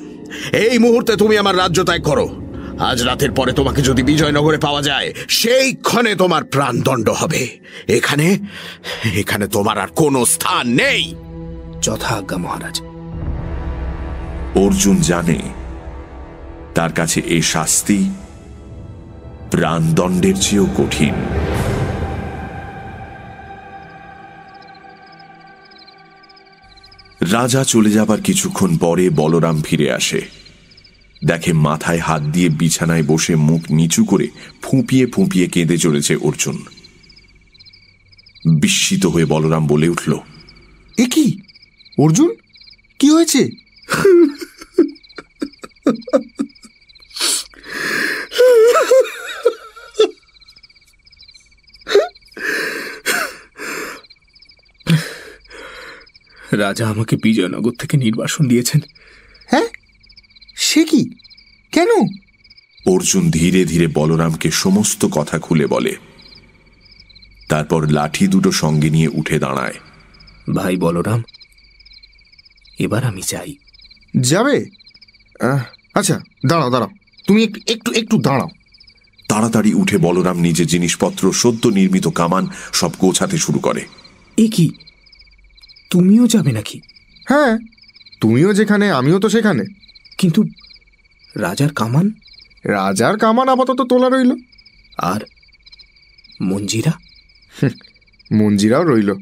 এই মুহূর্তে তুমি আমার রাজ্য ত্যাগ করো। আজ রাতের পরে তোমাকে যদি বিজয়নগরে পাওয়া যায় সেই ক্ষণে তোমার প্রাণদণ্ড হবে। এখানে এখানে তোমার আর কোনো স্থান নেই। যথাজ্ঞা মহারাজ। অর্জুন জানে তার কাছে এই শাস্তি প্রাণদণ্ডের চেয়েও কঠিন। রাজা চলে যাবার কিছুক্ষণ পরে বলরাম ফিরে আসে। দেখে মাথায় হাত দিয়ে বিছানায় বসে মুখ নিচু করে ফুঁপিয়ে ফুঁপিয়ে কেঁদে চলেছে অর্জুন। বিস্মিত হয়ে বলরাম বলে উঠল এ কি? অর্জুন? কি হয়েছে? রাজা আমাকে বিজয়নগর থেকে নির্বাসন দিয়েছেন। হ্যাঁ? সে কি? কেন? অর্জুন ধীরে ধীরে বলরামকে সমস্ত কথা খুলে বলে। তারপর লাঠি দুটো সঙ্গে নিয়ে উঠে দাঁড়ায়। ভাই বলরাম এবার আমি চাই যাবে? আহ, আচ্ছা দাঁড়াও দাঁড়াও। তুমি একটু একটু একটু দাঁড়াও। তাড়াতাড়ি উঠে বলরাম নিজের জিনিসপত্র সদ্য নির্মিত কামান সব গোছাতে শুরু করে। এ কি? তুমিও যাবে নাকি? হ্যাঁ তুমিও যেখানে আমিও তো সেখানে। কিন্তু রাজার কামান? রাজার কামান আপাতত তোলা রইল। আর মঞ্জিরা? মঞ্জিরাও রইল।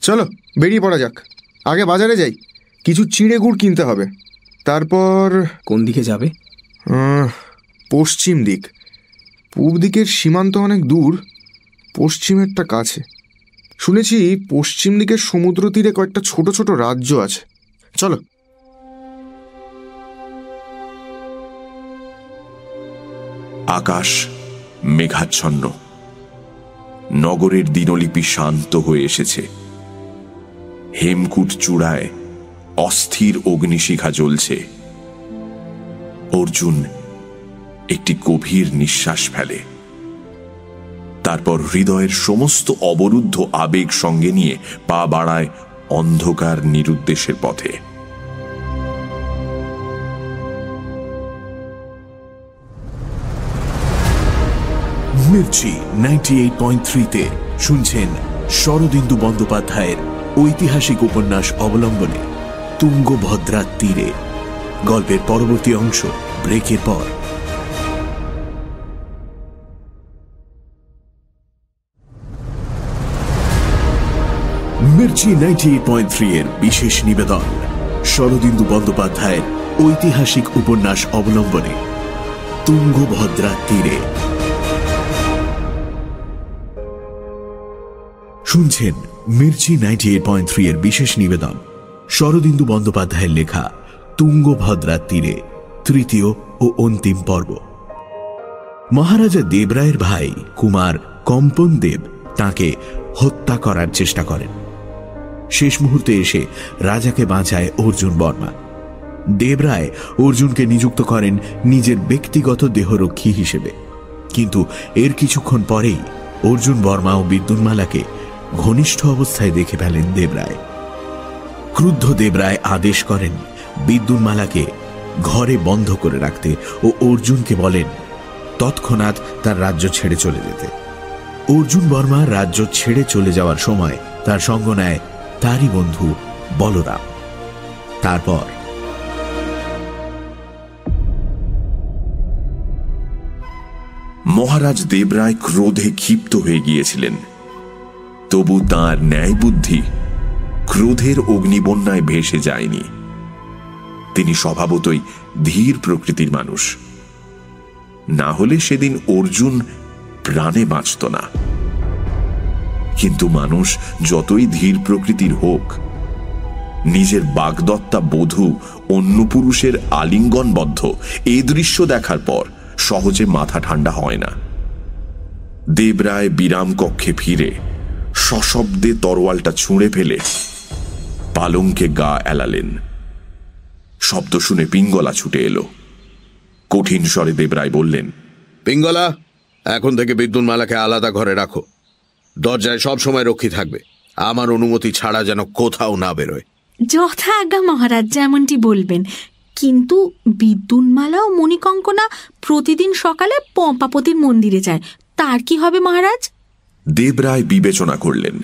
চলো বেরিয়ে পড়া যাক। আগে বাজারে যাই। কিছু চিঁড়ে গুড় কিনতে হবে। তারপর কোন দিকে যাবে? পশ্চিম দিক। পূব দিকের সীমান্ত অনেক দূর। পশ্চিমেরটা কাছে। শুনেছি পশ্চিম দিকের সমুদ্র তীরে কয়েকটা ছোট ছোট রাজ্য আছে। চলো আকাশ মেঘাচ্ছন্ন। নগরের দিনলিপি শান্ত হয়ে এসেছে। হেমকুট চূড়ায় অস্থির অগ্নিশিখা জ্বলছে। অর্জুন একটি গভীর নিঃশ্বাস ফেলে। তারপর হৃদয়ের সমস্ত অবরুদ্ধ আবেগ সঙ্গে নিয়ে পা বাড়ায় অন্ধকার নিরুদ্দেশের পথে। মির্চি নাইনটি এইট শুনছেন শরদিন্দু বন্দ্যোপাধ্যায়ের ঐতিহাসিক উপন্যাস অবলম্বনে তুঙ্গভদ্রার তীরে। গল্পের পরবর্তী অংশ ব্রেকের পর। মির্চি নাইনটি এইট এর বিশেষ নিবেদন, শরদিন্দু বন্দ্যোপাধ্যায়ের ঐতিহাসিক উপন্যাস অবলম্বনে তুঙ্গভদ্রার তীরে। শুনছেন Mirchi ninety eight point three এর বিশেষ নিবেদন। শরদিন্দু বন্দ্যোপাধ্যায়ের লেখা তুঙ্গভদ্রার তীরে, তৃতীয় ও অন্তিম পর্ব। মহারাজা দেবরায়ের ভাই কুমার কম্পন দেব তাকে হত্যা করার চেষ্টা করেন। শেষ মুহূর্তে এসে রাজাকে বাঁচায় অর্জুন বর্মা। দেবরায় অর্জুনকে নিযুক্ত করেন নিজের ব্যক্তিগত দেহরক্ষী হিসেবে। কিন্তু এর কিছুক্ষণ পরেই অর্জুন বর্মা ও বিদ্যুন্মালাকে ঘনিষ্ঠ অবস্থায় দেখে ফেলেন দেবরায়। ক্রুদ্ধ দেবরায় আদেশ করেন, বিদ্যুন্মালাকে ঘরে বন্ধ করে রাখতে ও অর্জুনকে বলেন, তৎক্ষণাৎ তার রাজ্য ছেড়ে চলে যেতে। অর্জুন বর্মা রাজ্য ছেড়ে চলে যাওয়ার সময় তার সঙ্গ নেয় তারই বন্ধু বলরাম। তারপর মহারাজ দেবরায় ক্রোধে ক্ষিপ্ত হয়ে গিয়েছিলেন। তবু তার ন্যায় বুদ্ধি ক্রোধের অগ্নিবন্যায় ভেসে যায়নি। তিনি স্বভাবতই ধীর প্রকৃতির মানুষ। না হলে সেদিন অর্জুন প্রাণে বাঁচত না। কিন্তু মানুষ যতই ধীর প্রকৃতির হোক, নিজের বাগদত্তা বধূ, অন্য পুরুষের আলিঙ্গনবদ্ধ এই দৃশ্য দেখার পর সহজে মাথা ঠান্ডা হয় না। দেবরায় বিরাম কক্ষে ফিরে সশব্দে তরোয়ালটা ছুঁড়ে ফেলে পালংকে গা এলালেন। শব্দ শুনে পিঙ্গলা ছুটে এলো। কঠিন স্বরে দেবরায় বললেন পিঙ্গলা এখন থেকে বিদ্যুৎ মালাকে আলাদা ঘরে রাখো। দরজায় সব সময় রক্ষী থাকবে। আমার অনুমতি ছাড়া যেন কোথাও না বেরোয়। যথা আজ্ঞা মহারাজ যেমনটি বলবেন। কিন্তু বিদ্যুন্মালা ও মণিকঙ্কনা প্রতিদিন সকালে পম্পাপতির মন্দিরে যায়। তার কি হবে মহারাজ? দেবরায় বিবেচনা করলেন,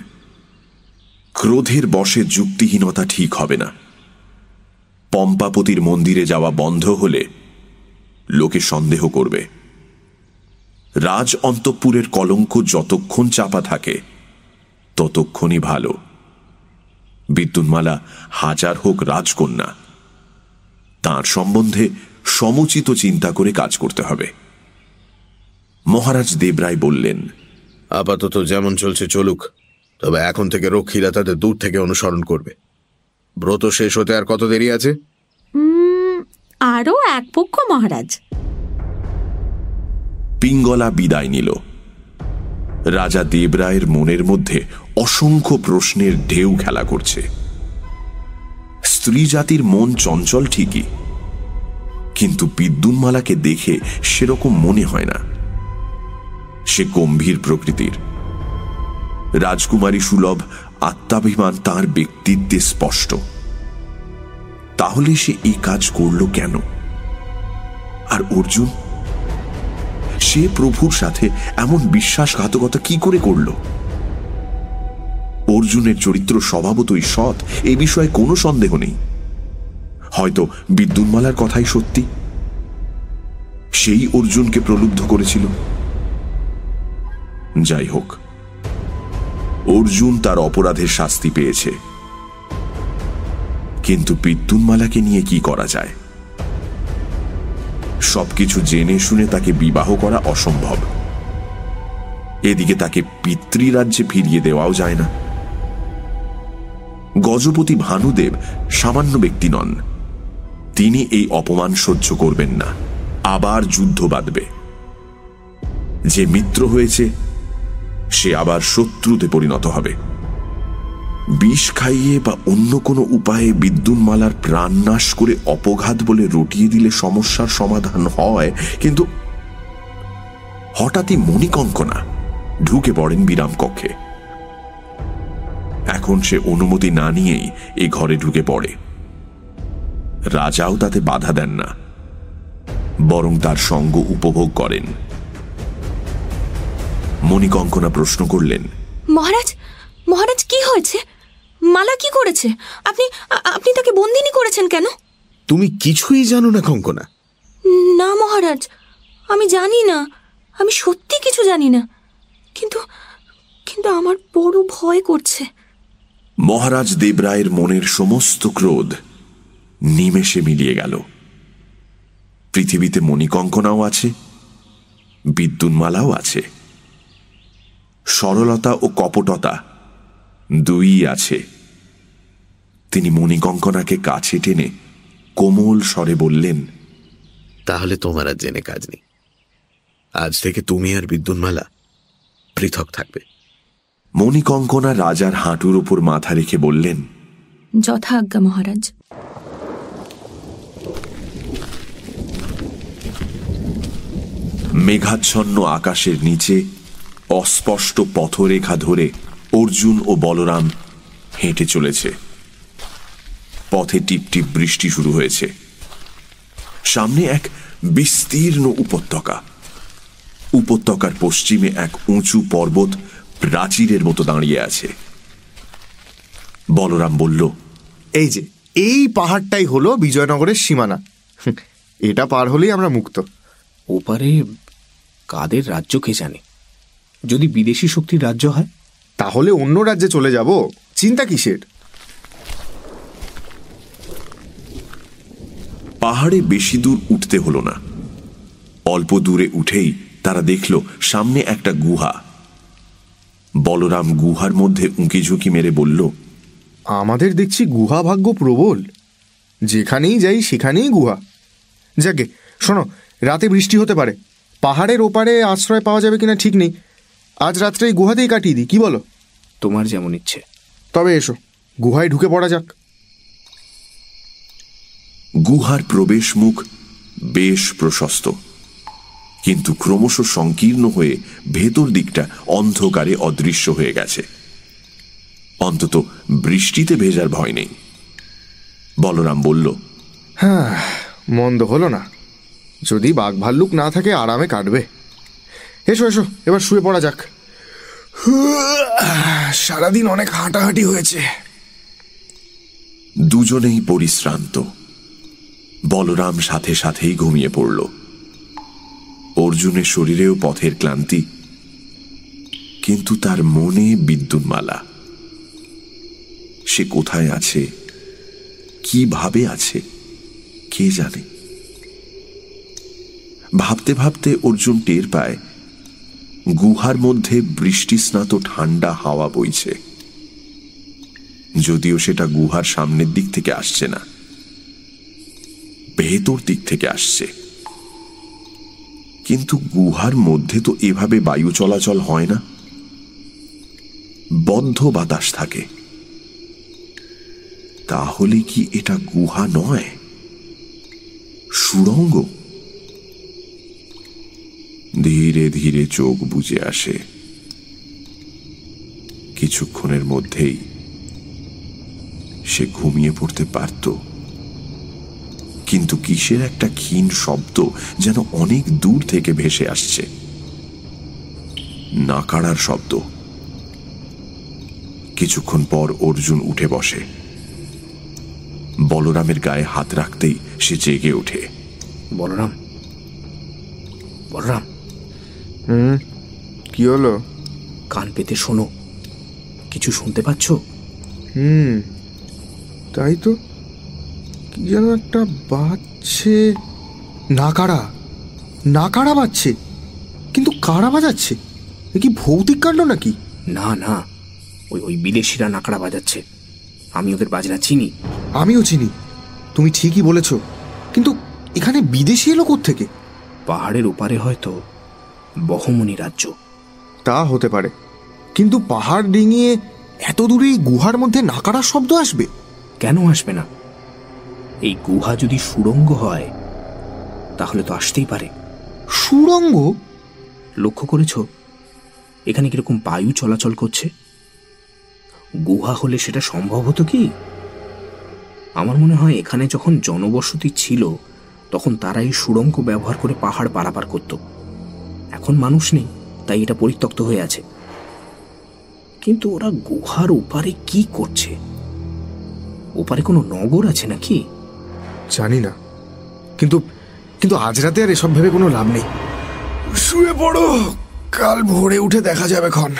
ক্রোধের বশে যুক্তিহীনতা ঠিক হবে না। পম্পাপতির মন্দিরে যাওয়া বন্ধ হলে লোকে সন্দেহ করবে। রাজ অন্তঃপুরের কলঙ্ক যতক্ষণ চাপা থাকে, ততক্ষণই ভালো। বিদ্যুন্মালা হাজার হোক রাজকন্যা, তার সম্বন্ধে সমুচিত চিন্তা করে কাজ করতে হবে। মহারাজ দেবরায় বললেন আপাতত যেমন চলছে চলুক তবে এখন থেকে রক্ষীরা তাদের দূর থেকে অনুসরণ করবে। ব্রত শেষ হতে আর কত দেরি আছে? আরও এক পক্ষ মহারাজ। পিঙ্গলা বিদায় নিল। রাজা দেবরায়ের মনের মধ্যে অসংখ্য প্রশ্নের ঢেউ খেলা করছে। স্ত্রী জাতির মন চঞ্চল ঠিকই কিন্তু বিদ্যুন্মালাকে দেখে সেরকম মনে হয় না। সে গম্ভীর প্রকৃতির। রাজকুমারী সুলভ আত্মাভিমান তার ব্যক্তিত্বে স্পষ্ট। তাহলে সে এই কাজ করল কেন? আর অর্জুন? সে প্রভুর সাথে এমন বিশ্বাসঘাতকতা কি করে করল? অর্জুনের চরিত্র স্বভাবতই সৎ, এ বিষয়ে কোনো সন্দেহ নেই। হয়তো বিদ্যুন্মালার কথাই সত্যি। সেই অর্জুনকে প্রলুব্ধ করেছিল। যাই হোক অর্জুন তার অপরাধের শাস্তি পেয়েছে। কিন্তু বিদ্যুন্মালাকে নিয়ে কি করা যায়? সবকিছু জেনে শুনে তাকে বিবাহ করা অসম্ভব। এদিকে তাকে পিতৃরাজ্যে ফিরিয়ে দেওয়াও যায় না। গজপতি ভানুদেব সামান্য ব্যক্তি নন। তিনি এই অপমান সহ্য করবেন না। আবার যুদ্ধ বাঁধবে। যে মিত্র হয়েছে সে আবার শত্রুতে পরিণত হবে। বিষ খাইয়ে বা অন্য কোনো উপায়ে বিদ্যুন্মালার প্রাণ নাশ করে অপঘাত বলে রটিয়ে দিলে সমস্যার সমাধান হয়, কিন্তু হঠাৎই মণিকঙ্কনা ঢুকে পড়েন বিরাম কক্ষে। এখন সে অনুমতি না নিয়েই এ ঘরে ঢুকে পড়ে। রাজাও তাতে বাধা দেন না, বরং তার সঙ্গ উপভোগ করেন। মণিকঙ্কনা প্রশ্ন করলেন। মহারাজ মহারাজ কি হয়েছে? মালা কি করেছে? আপনি আপনি তাকে বন্দিনী করেছেন কেন? তুমি কিছুই জানো না কঙ্কনা। না মহারাজ আমি জানি না। আমি সত্যি কিছু জানি না। কিন্তু কিন্তু আমার বড় ভয় করছে। মহারাজ দেবরায়ের মনের সমস্ত ক্রোধ নিমেষে মিলিয়ে গেল। পৃথিবীতে মণিকঙ্কনাও আছে বিদ্যুন্মালাও আছে। সরলতা ও কপটতা দুই আছে। তিনি মণিকঙ্কনাকে কাছে টেনে কোমল স্বরে বললেন তাহলে তোমার আর জেনে কাজ নেই। আজ থেকে তুমি আর বিদ্যুন্মালা পৃথক থাকবে। মণিকঙ্কনা রাজার হাঁটুর উপর মাথা রেখে বললেন যথা আজ্ঞা মহারাজ। মেঘাচ্ছন্ন আকাশের নিচে অস্পষ্ট পথরেখা ধরে অর্জুন ও বলরাম হেঁটে চলেছে। পথে টিপটিপ বৃষ্টি শুরু হয়েছে। সামনে এক বিস্তীর্ণ উপত্যকা। উপত্যকার পশ্চিমে এক উঁচু পর্বত প্রাচীরের মতো দাঁড়িয়ে আছে। বলরাম বলল এই যে এই পাহাড়টাই হলো বিজয়নগরের সীমানা। এটা পার হলেই আমরা মুক্ত। ওপারে কাদের রাজ্য কে জানে? যদি বিদেশি শক্তির রাজ্য হয়? তাহলে অন্য রাজ্যে চলে যাব। চিন্তা কিসের? পাহাড়ে বেশি দূর উঠতে হলো না। অল্প দূরে উঠেই তারা দেখল সামনে একটা গুহা। বলরাম গুহার মধ্যে উঁকি ঝুঁকি মেরে বলল আমাদের দেখছি গুহা ভাগ্য প্রবল। যেখানেই যাই সেখানেই গুহা। যাকে শোনো রাতে বৃষ্টি হতে পারে। পাহাড়ের ওপারে আশ্রয় পাওয়া যাবে কিনা ঠিক নেই। আজ রাত্রে এই গুহাতেই কাটিয়ে দিই কি বলো? তোমার যেমন ইচ্ছে। তবে এসো গুহায় ঢুকে পড়া যাক। গুহার প্রবেশ মুখ বেশ প্রশস্ত কিন্তু ক্রমশ সংকীর্ণ হয়ে ভেতর দিকটা অন্ধকারে অদৃশ্য হয়ে গেছে। অন্তত বৃষ্টিতে ভেজার ভয় নেই। বলরাম বলল হ্যাঁ মন্দ হলো না। যদি বাঘ ভাল্লুক না থাকে আরামে কাটবে। এসো এসো এবার শুয়ে পড়া যাক। সারাদিন অনেক হাঁটাহাঁটি হয়েছে। দুজনেই পরিশ্রান্ত। বলরাম সাথে সাথেই ঘুমিয়ে পড়ল। অর্জুনের শরীরেও পথের ক্লান্তি কিন্তু তার মনে বিদ্যুন্মালা। সে কোথায় আছে? কীভাবে আছে? কে জানে? ভাবতে ভাবতে অর্জুন টের পায় গুহার মধ্যে বৃষ্টিস্নাত ঠান্ডা হাওয়া বইছে। যদিও সেটা গুহার সামনের দিক থেকে আসছে না, ভেতর দিক থেকে আসছে। কিন্তু গুহার মধ্যে তো এভাবে বায়ু চলাচল হয় না। বদ্ধ বাতাস থাকে। তাহলে কি এটা গুহা নয়? সুড়ঙ্গ? ধীরে ধীরে চোখ বুঝে আসে। কিছুক্ষণের মধ্যেই সে ঘুমিয়ে পড়তে পারত। কিন্তু কিসের একটা ক্ষীণ শব্দ যেন অনেক দূর থেকে ভেসে আসছে। নাকাড়ার শব্দ। কিছুক্ষণ পর অর্জুন উঠে বসে। বলরামের গায়ে হাত রাখতেই সে জেগে ওঠে। বলরাম বলরাম। হুম? কি হলো? কান পেতে শোনো। কিছু শুনতে পাচ্ছ? হুম। তাই তো। কি যেন একটা বাজছে। নাকাড়া নাকাড়া বাজছে। কিন্তু কারা বাজাচ্ছে? এ কি ভৌতিক কাণ্ড নাকি? না না। ওই ওই বিদেশিরা নাকড়া বাজাচ্ছে। আমি ওদের বাজনা চিনি। আমিও চিনি। তুমি ঠিকই বলেছ। কিন্তু এখানে বিদেশি এলো থেকে পাহাড়ের ওপারে হয়তো। বহমনি রাজ্য। তা হতে পারে। কিন্তু পাহাড় ডিঙিয়ে এত দূরে এই গুহার মধ্যে নাকাড়ার শব্দ আসবে? কেন আসবে না? এই গুহা যদি সুড়ঙ্গ হয় তাহলে তো আসতেই পারে। সুড়ঙ্গ? লক্ষ্য করেছ? এখানে কীরকম বায়ু চলাচল করছে? গুহা হলে সেটা সম্ভব হতো কি? আমার মনে হয় এখানে যখন জনবসতি ছিল তখন তারা এই সুড়ঙ্গ ব্যবহার করে পাহাড় পারাপার করত। এখন মানুষ নেই তাই এটা পরিত্যক্ত হয়ে আছে। কিন্তু ওরা গুহার ওপারে কি করছে? ওপারে কোনো নগর আছে নাকি? জানি না। কিন্তু কিন্তু আজ রাতে আর এসব ভেবে কোনো লাভ নেই। শুয়ে পড়ো। কাল ভোরে উঠে দেখা যাবে ক্ষণ।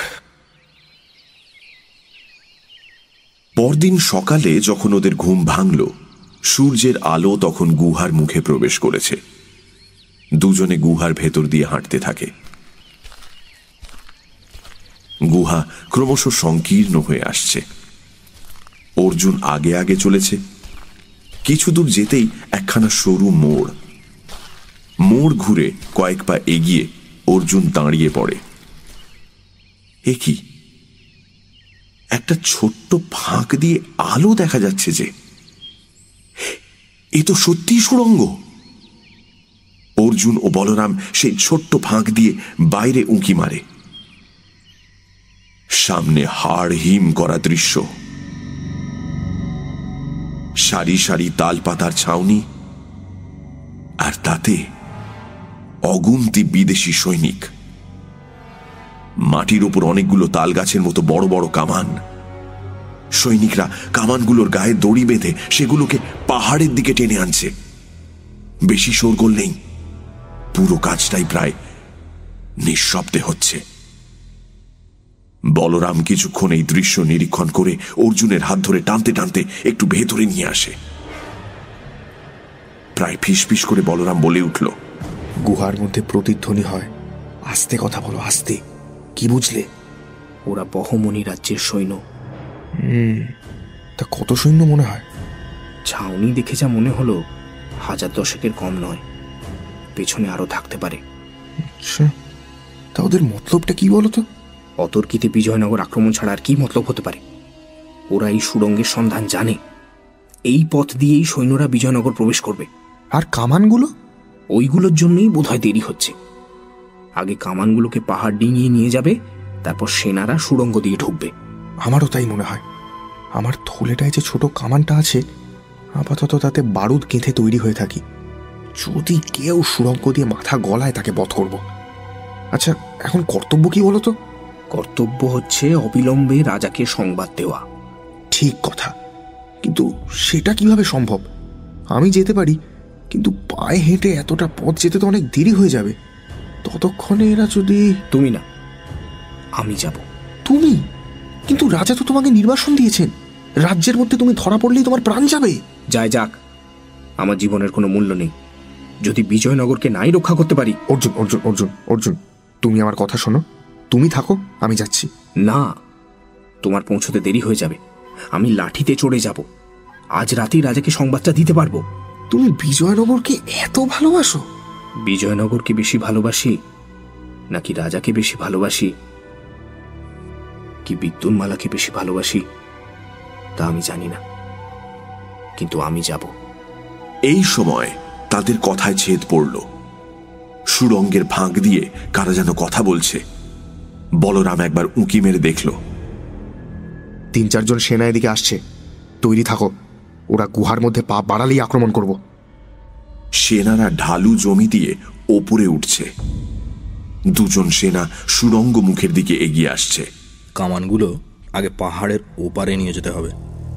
পরদিন সকালে যখন ওদের ঘুম ভাঙল সূর্যের আলো তখন গুহার মুখে প্রবেশ করেছে। দুজনে গুহার ভেতর দিয়ে হাঁটতে থাকে। গুহা ক্রমশ সংকীর্ণ হয়ে আসছে। অর্জুন আগে আগে চলেছে। কিছু দূর যেতেই একখানা সরু মোড়। মোড় ঘুরে কয়েক পা এগিয়ে অর্জুন দাঁড়িয়ে পড়ে। এ কি? একটা ছোট্ট ফাঁক দিয়ে আলো দেখা যাচ্ছে যে। এ তো সত্যিই সুড়ঙ্গ! অর্জুন ও বলরাম সেই ছোট্ট ফাঁক দিয়ে বাইরে উঁকি মারে। সামনে হাড় হিম করা দৃশ্য। সারি সারি তাল পাতার ছাউনি আর তাতে অগুন্তি বিদেশি সৈনিক। মাটির উপর অনেকগুলো তাল গাছের মতো বড় বড় কামান। সৈনিকরা কামানগুলোর গায়ে দড়ি বেঁধে সেগুলোকে পাহাড়ের দিকে টেনে আনছে। বেশি শোরগোল নেই। পুরো কাজটাই প্রায় নিঃশব্দে হচ্ছে। বলরাম কিছুক্ষণ এই দৃশ্য নিরীক্ষণ করে অর্জুনের হাত ধরে টানতে টানতে একটু ভেতরে নিয়ে আসে। প্রায় ফিস করে বলরাম বলে উঠল গুহার মধ্যে প্রতিধ্বনি হয়। আস্তে কথা বলো আস্তে। কি বুঝলে? ওরা বহমনি রাজ্যের সৈন্য। হুম। তা কত সৈন্য মনে হয়? ছাউনি দেখে যা মনে হলো হাজার দশকের কম নয়। পেছনে আরও থাকতে পারে। আচ্ছা তা ওদের মতলবটা কি বলো তো অতর্কিতে বিজয়নগর আক্রমণ ছাড়া আর কি মতলব হতে পারে? ওরা এই সুড়ঙ্গের সন্ধান জানে। এই পথ দিয়েই সৈন্যরা বিজয়নগর প্রবেশ করবে। আর কামানগুলো? ওইগুলোর জন্যই বোধহয় দেরি হচ্ছে। আগে কামানগুলোকে পাহাড় ডিঙিয়ে নিয়ে যাবে তারপর সেনারা সুড়ঙ্গ দিয়ে ঢুকবে। আমারও তাই মনে হয়। আমার থলেটায় যে ছোট কামানটা আছে আপাতত তাতে বারুদ গেঁথে তৈরি হয়ে থাকি। যদি কেউ সুড়ঙ্গ দিয়ে মাথা গলায় তাকে বধ করব। আচ্ছা এখন কর্তব্য কি বলো তো? কর্তব্য হচ্ছে অবিলম্বে রাজাকে সংবাদ দেওয়া। ঠিক কথা। কিন্তু সেটা কীভাবে সম্ভব? আমি যেতে পারি কিন্তু পায়ে হেঁটে এতটা পথ যেতে তো অনেক দেরি হয়ে যাবে। ততক্ষণে এরা যদি তুমি না আমি যাব। তুমি? কিন্তু রাজা তো তোমাকে নির্বাসন দিয়েছেন। রাজ্যের মধ্যে তুমি ধরা পড়লেই তোমার প্রাণ যাবে। যায় যাক আমার জীবনের কোনো মূল্য নেই। যদি বিজয়নগরকে নাই রক্ষা করতে পারি। অর্জুন অর্জুন অর্জুন অর্জুন তুমি আমার কথা শোনো। তুমি থাকো আমি যাচ্ছি। না তোমার পৌঁছতে দেরি হয়ে যাবে। আমি লাঠিতে চড়ে যাব। আজ রাতেই রাজাকে সংবাদটা দিতে পারব। তুমি বিজয়নগরকে এত ভালোবাসো? বিজয়নগরকে বেশি ভালোবাসি নাকি রাজাকে বেশি ভালোবাসি? কি বিদ্যুন্মালাকে বেশি ভালোবাসি তা আমি জানি না। কিন্তু আমি যাব। এই সময় তাদের কথায় ছেদ পড়ল। সুরঙ্গের ফাঁক দিয়ে কারা যেন কথা বলছে। বলরাম একবার উঁকি মেরে দেখল। তিন চারজন সেনা এদিকে আসছে। তৈরি থাকো। ওরা গুহার মধ্যে পা বাড়ালেই আক্রমণ করব। সেনারা ঢালু জমি দিয়ে ওপরে উঠছে। দুজন সেনা সুরঙ্গ মুখের দিকে এগিয়ে আসছে। কামানগুলো আগে পাহাড়ের ওপারে নিয়ে যেতে হবে।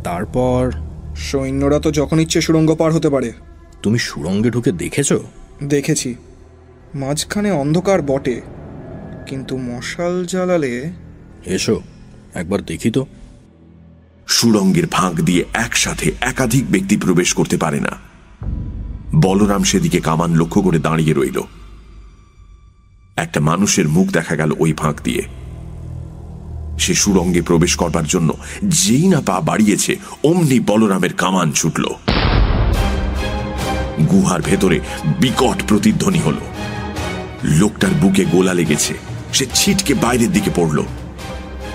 তারপর সৈন্যরা তো যখন ইচ্ছে সুড়ঙ্গ পার হতে পারে। তুমি সুড়ঙ্গে ঢুকে দেখেছ? দেখেছি। মাঝখানে অন্ধকার বটে কিন্তু মশাল জ্বালালে এসো একবার দেখি তো। সুরঙ্গের ফাঁক দিয়ে একসাথে একাধিক ব্যক্তি প্রবেশ করতে পারে না। বলরাম সেদিকে কামান লক্ষ্য করে দাঁড়িয়ে রইল। একটা মানুষের মুখ দেখা গেল ওই ফাঁক দিয়ে। সে সুরঙ্গে প্রবেশ করবার জন্য যেই না পা বাড়িয়েছে অমনি বলরামের কামান ছুটল। গুহার ভেতরে বিকট প্রতিধ্বনি হল। লোকটার বুকে গোলা লেগেছে। সে ছিটকে বাইরের দিকে পড়ল।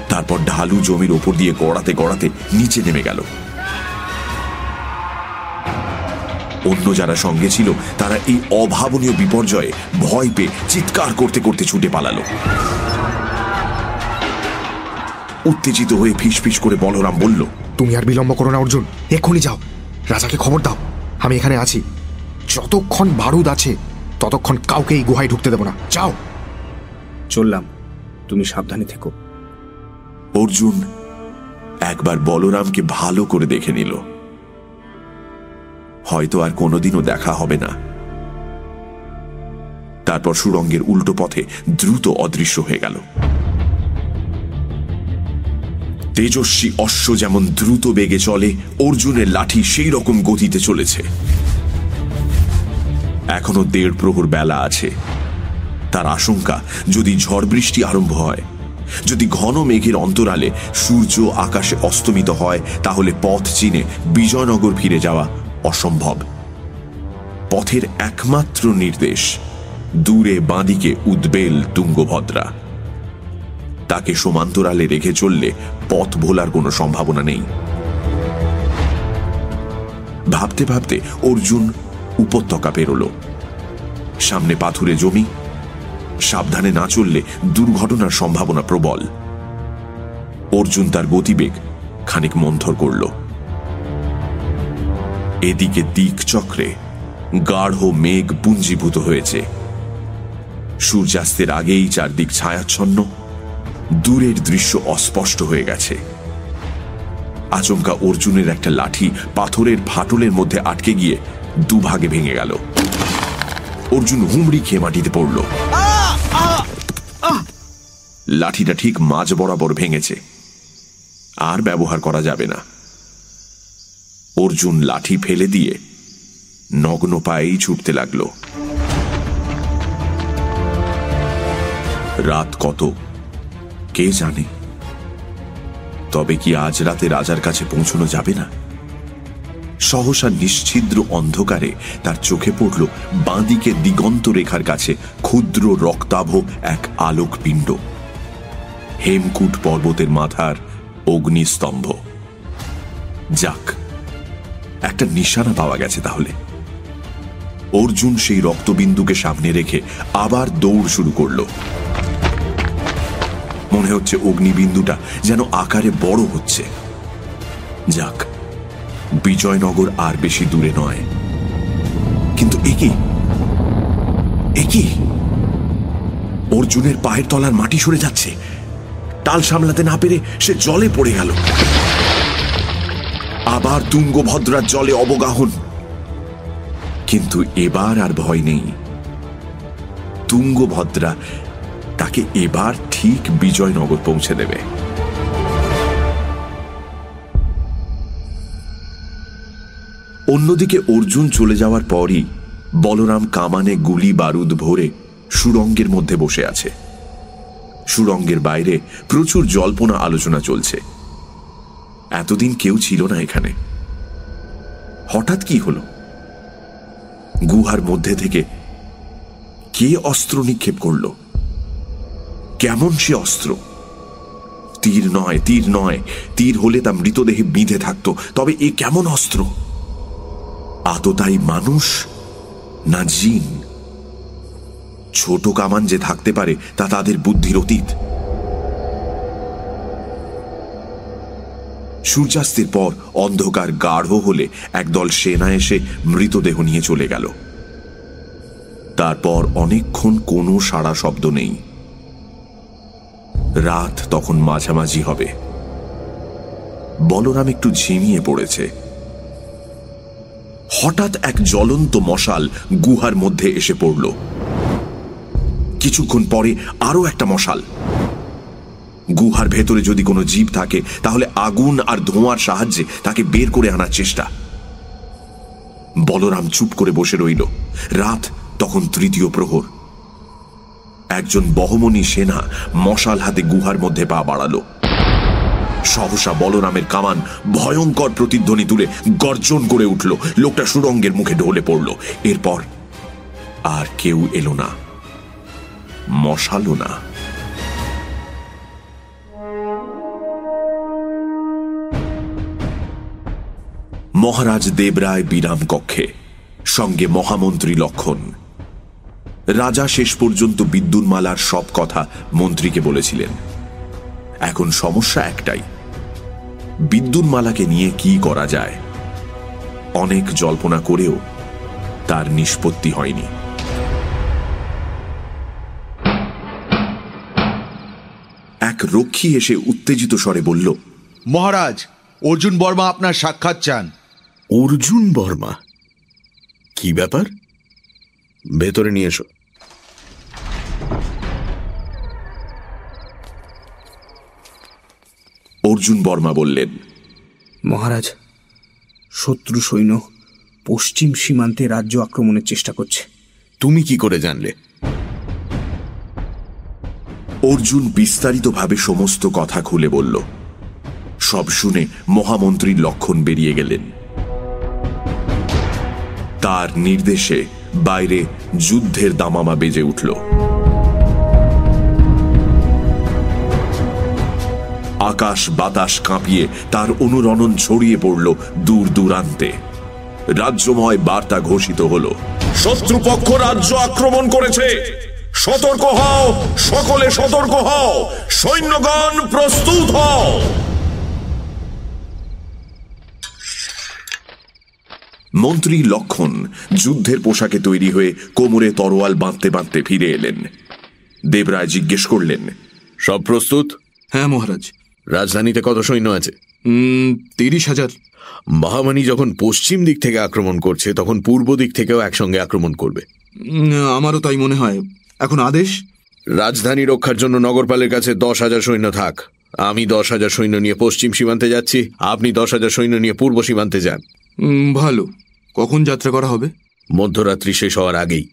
তারপর ঢালু জমির ওপর দিয়ে গড়াতে গড়াতে নিচে নেমে গেল। অন্য যারা সঙ্গে ছিল, তারা এই অভাবনীয় বিপর্যয়ে ভয় পেয়ে চিৎকার করতে করতে ছুটে পালালো। উত্তেজিত হয়ে ফিস ফিস করে বলরাম বলল, তুমি আর বিলম্ব করো না, অর্জুন। এক্ষুনি যাও। রাজাকে খবর দাও। আমি এখানে আছি। যতক্ষণ বারুদ আছে ততক্ষণ কাউকে এই গুহায় ঢুকতে দেবো না। যাও। চললাম। তুমি সাবধানে থেকো। অর্জুন একবার বলরামকে ভালো করে দেখে নিল। হয়তো আর কোনোদিনও দেখা হবে না। তারপর সুরঙ্গের উল্টো পথে দ্রুত অদৃশ্য হয়ে গেল। তেজস্বী অশ্ব যেমন দ্রুত বেগে চলে অর্জুনের লাঠি সেই রকম গতিতে চলেছে। এখনও দেড় প্রহর বেলা আছে। তার আশঙ্কা, যদি ঝড় বৃষ্টি আরম্ভ হয়, যদি ঘন মেঘের অন্তরালে সূর্য আকাশে অস্তমিত হয়, তাহলে পথ চিনে বিজয়নগর ফিরে যাওয়া অসম্ভব। পথের একমাত্র নির্দেশ, দূরে বাঁদিকে উদ্বেল তুঙ্গভদ্রা। তাকে সমান্তরালে রেখে চললে পথ ভোলার কোনো সম্ভাবনা নেই। ভাবতে ভাবতে অর্জুন উপত্যকা পেরোল। সামনে পাথুরে জমি, সাবধানে না চললে দুর্ঘটনার সম্ভাবনা প্রবল। অর্জুন তার গতিবেগ খানিক মন্থর করল। এদিকে দিক চক্রে গাঢ় মেঘ পুঞ্জীভূত হয়েছে। সূর্যাস্তের আগেই চারদিক ছায়াচ্ছন্ন, দূরের দৃশ্য অস্পষ্ট হয়ে গেছে। আচমকা অর্জুনের একটা লাঠি পাথরের ফাটলের মধ্যে আটকে গিয়ে দুভাগে ভেঙে গেল। অর্জুন হুমড়ি খেয়ে মাটিতে পড়ল। লাঠিটা ঠিক মাঝ বরাবর ভেঙেছে। আর ব্যবহার করা যাবে না। অর্জুন লাঠি ফেলে দিয়ে নগ্ন পায়েই ছুটতে লাগল। রাত কত? কে জানে? তবে কি আজ রাতে রাজার কাছে পৌঁছানো যাবে না? সহসা নিশ্ছিদ্র অন্ধকারে তার চোখে পড়ল বাঁদিকে দিগন্ত রেখার কাছে ক্ষুদ্র রক্তাভ এক আলোক পিণ্ড হেমকুট পর্বতের মাথার অগ্নিস্তম্ভ। যাক, একটা নিশানা পাওয়া গেছে তাহলে। অর্জুন সেই রক্তবিন্দুকে সামনে রেখে আবার দৌড় শুরু করল। মনে হচ্ছে অগ্নিবিন্দুটা যেন আকারে বড় হচ্ছে। যাক বিজয়নগর আর বেশি দূরে নয়। কিন্তু একই একই অর্জুনের পায়ের তলার মাটি সরে যাচ্ছে। টাল সামলাতে না পেরে সে জলে পড়ে গেল। আবার তুঙ্গভদ্রার জলে অবগাহন। কিন্তু এবার আর ভয় নেই। তুঙ্গভদ্রা তাকে এবার ঠিক বিজয়নগর পৌঁছে দেবে। অন্যদিকে অর্জুন চলে যাওয়ার পরই বলরাম কামানে গুলি বারুদ ভরে সুরঙ্গের মধ্যে বসে আছে। সুরঙ্গের বাইরে প্রচুর জল্পনা আলোচনা চলছে। এতদিন কেউ ছিল না এখানে। হঠাৎ কি হল? গুহার মধ্যে থেকে কে অস্ত্র নিক্ষেপ করল? কেমন সে অস্ত্র? তীর নয় তীর নয়, তীর হলে তা মৃতদেহে বিঁধে থাকতো, তবে এ কেমন অস্ত্র? আততাই মানুষ না জিন? ছোট কামান যে থাকতে পারে, তা তাদের বুদ্ধির অতীত। সূর্যাস্তের পর অন্ধকার গাঢ় হলে একদল সেনা এসে মৃতদেহ নিয়ে চলে গেল। তারপর অনেকক্ষণ কোনো সাড়া শব্দ নেই। রাত তখন মাঝামাঝি হবে। বলরাম একটু ঝিমিয়ে পড়েছে। হঠাৎ এক জ্বলন্ত মশাল গুহার মধ্যে এসে পড়ল। কিছুক্ষণ পরে আরও একটা মশাল। গুহার ভেতরে যদি কোনো জীব থাকে, তাহলে আগুন আর ধোঁয়ার সাহায্যে তাকে বের করে আনার চেষ্টা। বলরাম চুপ করে বসে রইল। রাত তখন তৃতীয় প্রহর। একজন বহমনি সেনা মশাল হাতে গুহার মধ্যে পা বাড়ালো। সহসা বলরামের কামান ভয়ঙ্কর প্রতিধ্বনি তুলে গর্জন করে উঠল। লোকটা সুরঙ্গের মুখে ঢলে পড়ল। এরপর আর কেউ এলো না। মশালো না। মহারাজ দেবরায় বিরাম কক্ষে, সঙ্গে মহামন্ত্রী লক্ষণ। রাজা শেষ পর্যন্ত বিদ্যুন্মালার সব কথা মন্ত্রীকে বলেছিলেন। এখন সমস্যা একটাই বিদ্যুন্মালাকে নিয়ে কি করা যায়? অনেক জল্পনা করেও তার নিষ্পত্তি হয়নি। এক রক্ষী এসে উত্তেজিত স্বরে বলল মহারাজ অর্জুন বর্মা আপনার সাক্ষাৎ চান। অর্জুন বর্মা? কি ব্যাপার? ভেতরে নিয়ে এসো। অর্জুন বর্মা বললেন মহারাজ শত্রু সৈন্য পশ্চিম সীমান্তে রাজ্য আক্রমণের চেষ্টা করছে। তুমি কি করে জানলে? অর্জুন বিস্তারিতভাবে সমস্ত কথা খুলে বলল। সব শুনে মহামন্ত্রীর লক্ষণ বেরিয়ে গেলেন। তার নির্দেশে বাইরে যুদ্ধের দামামা বেজে উঠল। আকাশ বাতাস কাঁপিয়ে তার অনুরণন ছড়িয়ে পড়ল দূর দূরান্তে। রাজ্যময় বার্তা ঘোষিত হল শত্রুপক্ষ রাজ্য আক্রমণ করেছে। সতর্ক হও সকলে সতর্ক হও সৈন্যগণ প্রস্তুত হও। মন্ত্রী লক্ষণ যুদ্ধের পোশাকে তৈরি হয়ে কোমরে তরোয়াল বাঁধতে বাঁধতে ফিরে এলেন। দেবরায় জিজ্ঞেস করলেন সব প্রস্তুত? হ্যাঁ মহারাজ। রাজধানীতে কত সৈন্য আছে? তিরিশ হাজার। মহামানী যখন পশ্চিম দিক থেকে আক্রমণ করছে তখন পূর্ব দিক থেকেও একসঙ্গে আক্রমণ করবে। আমারও তাই মনে হয়। এখন আদেশ? রাজধানী রক্ষার জন্য নগরপালের কাছে দশ হাজার সৈন্য থাক। আমি দশ হাজার সৈন্য নিয়ে পশ্চিম সীমান্তে যাচ্ছি আপনি দশ হাজার সৈন্য নিয়ে পূর্ব সীমান্তে যান। ভালো। কখন যাত্রা করা হবে? মধ্যরাত্রি শেষ হওয়ার আগেই।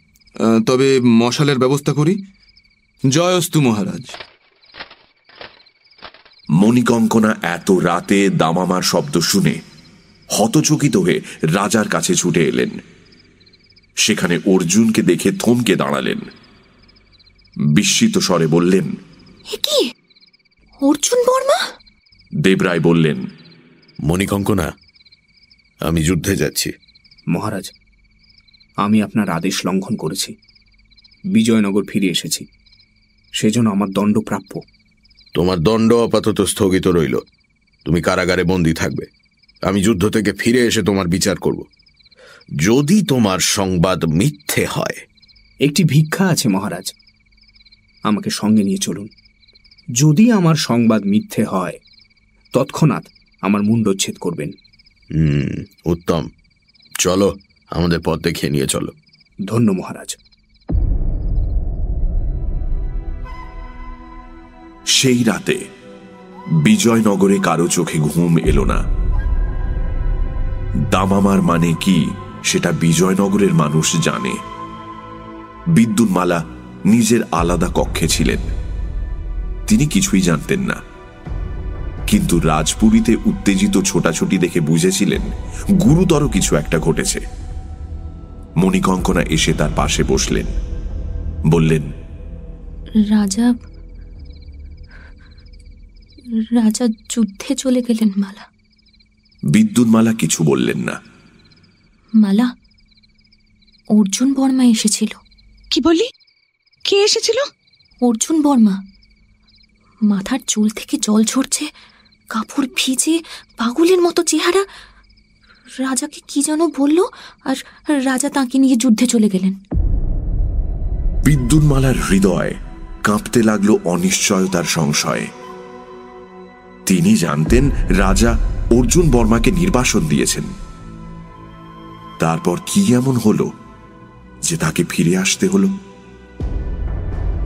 তবে মশালের ব্যবস্থা করি। জয়স্তু মহারাজ। মণিকঙ্কনা এত রাতে দামামার শব্দ শুনে হতচকিত হয়ে রাজার কাছে ছুটে এলেন। সেখানে অর্জুনকে দেখে থমকে দাঁড়ালেন। বিস্মিত স্বরে বললেন কি? অর্জুন বর্মা? দেবরায় বললেন মণিকঙ্কনা আমি যুদ্ধে যাচ্ছি। মহারাজ আমি আপনার আদেশ লঙ্ঘন করেছি। বিজয়নগর ফিরে এসেছি। সেজন্য আমার দণ্ড প্রাপ্য তোমার দণ্ড আপাতত স্থগিত রইল। তুমি কারাগারে বন্দী থাকবে। আমি যুদ্ধ থেকে ফিরে এসে তোমার বিচার করব। যদি তোমার সংবাদ মিথ্যে হয়। একটি ভিক্ষা আছে মহারাজ। আমাকে সঙ্গে নিয়ে চলুন। যদি আমার সংবাদ মিথ্যে হয় তৎক্ষণাৎ আমার মুন্ডচ্ছেদ করবেন। হুম উত্তম। চলো আমাদের পথ দেখিয়ে নিয়ে চলো। ধন্য মহারাজ। সেই রাতে বিজয়নগরে কারও চোখে ঘুম এলো না। দামামার মানে কি সেটা বিজয়নগরের মানুষ জানে। বিদ্যুৎমালা নিজের আলাদা কক্ষে ছিলেন। তিনি কিছুই জানতেন না। কিন্তু রাজপুরীতে উত্তেজিত ছোটাছুটি দেখে বুঝেছিলেন, গুরুতর কিছু একটা ঘটেছে। মণিকঙ্কনা এসে তার পাশে বসলেন। বললেন, রাজা রাজা যুদ্ধে চলে গেলেন মালা। বিদ্যুৎমালা কিছু বললেন না। মালা অর্জুন বর্মা এসেছিল। কি বলি কে এসেছিল? অর্জুন বর্মা মাথার চুল থেকে জল ঝরছে কাপড় ভিজে পাগলের মতো চেহারা। রাজাকে কি যেন বলল আর রাজা তাকে নিয়ে যুদ্ধে চলে গেলেন। বিদ্যুৎমালার হৃদয় কাঁপতে লাগল অনিশ্চয়তার সংশয়ে। তিনি জানতেন রাজা অর্জুন বর্মাকে নির্বাসন দিয়েছেন। তারপর কি এমন হলো যে তাকে ফিরে আসতে হলো?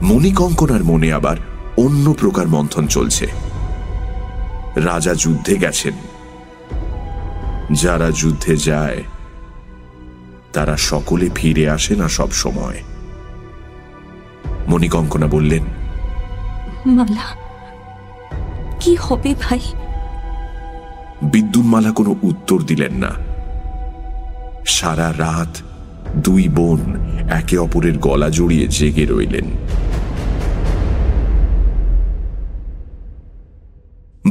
মণিকঙ্কনার মনে আবার অন্য প্রকার মন্থন চলছে। রাজা যুদ্ধে গেছেন। যারা যুদ্ধে যায়, তারা সকলে ফিরে আসে না সব সময়। মণিকঙ্কনা বললেন, মালা কি হবে ভাই? বিদ্যুৎমালা কোনো উত্তর দিলেন না। সারা রাত দুই বোন একে অপরের গলা জড়িয়ে জেগে রইলেন।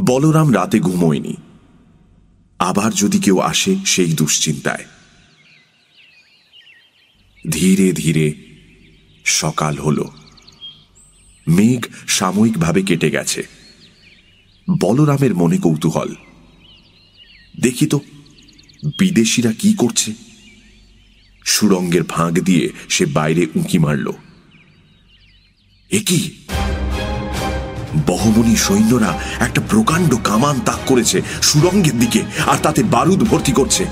বলরাম রাতে ঘুমোয়নি। আবার যদি কেউ আসে সেই দুশ্চিন্তায়। ধীরে ধীরে সকাল হল। মেঘ সাময়িকভাবে কেটে গেছে। বলরামের মনে কৌতূহল। দেখি তো, বিদেশিরা কি করছে? সুরঙ্গের ফাঁক দিয়ে সে বাইরে উঁকি মারল। একই বহমনি সৈন্যরা একটা প্রকাণ্ড কামান তাক করেছে সুরঙ্গের দিকে আর তাতে বারুদ ভর্তি করছে।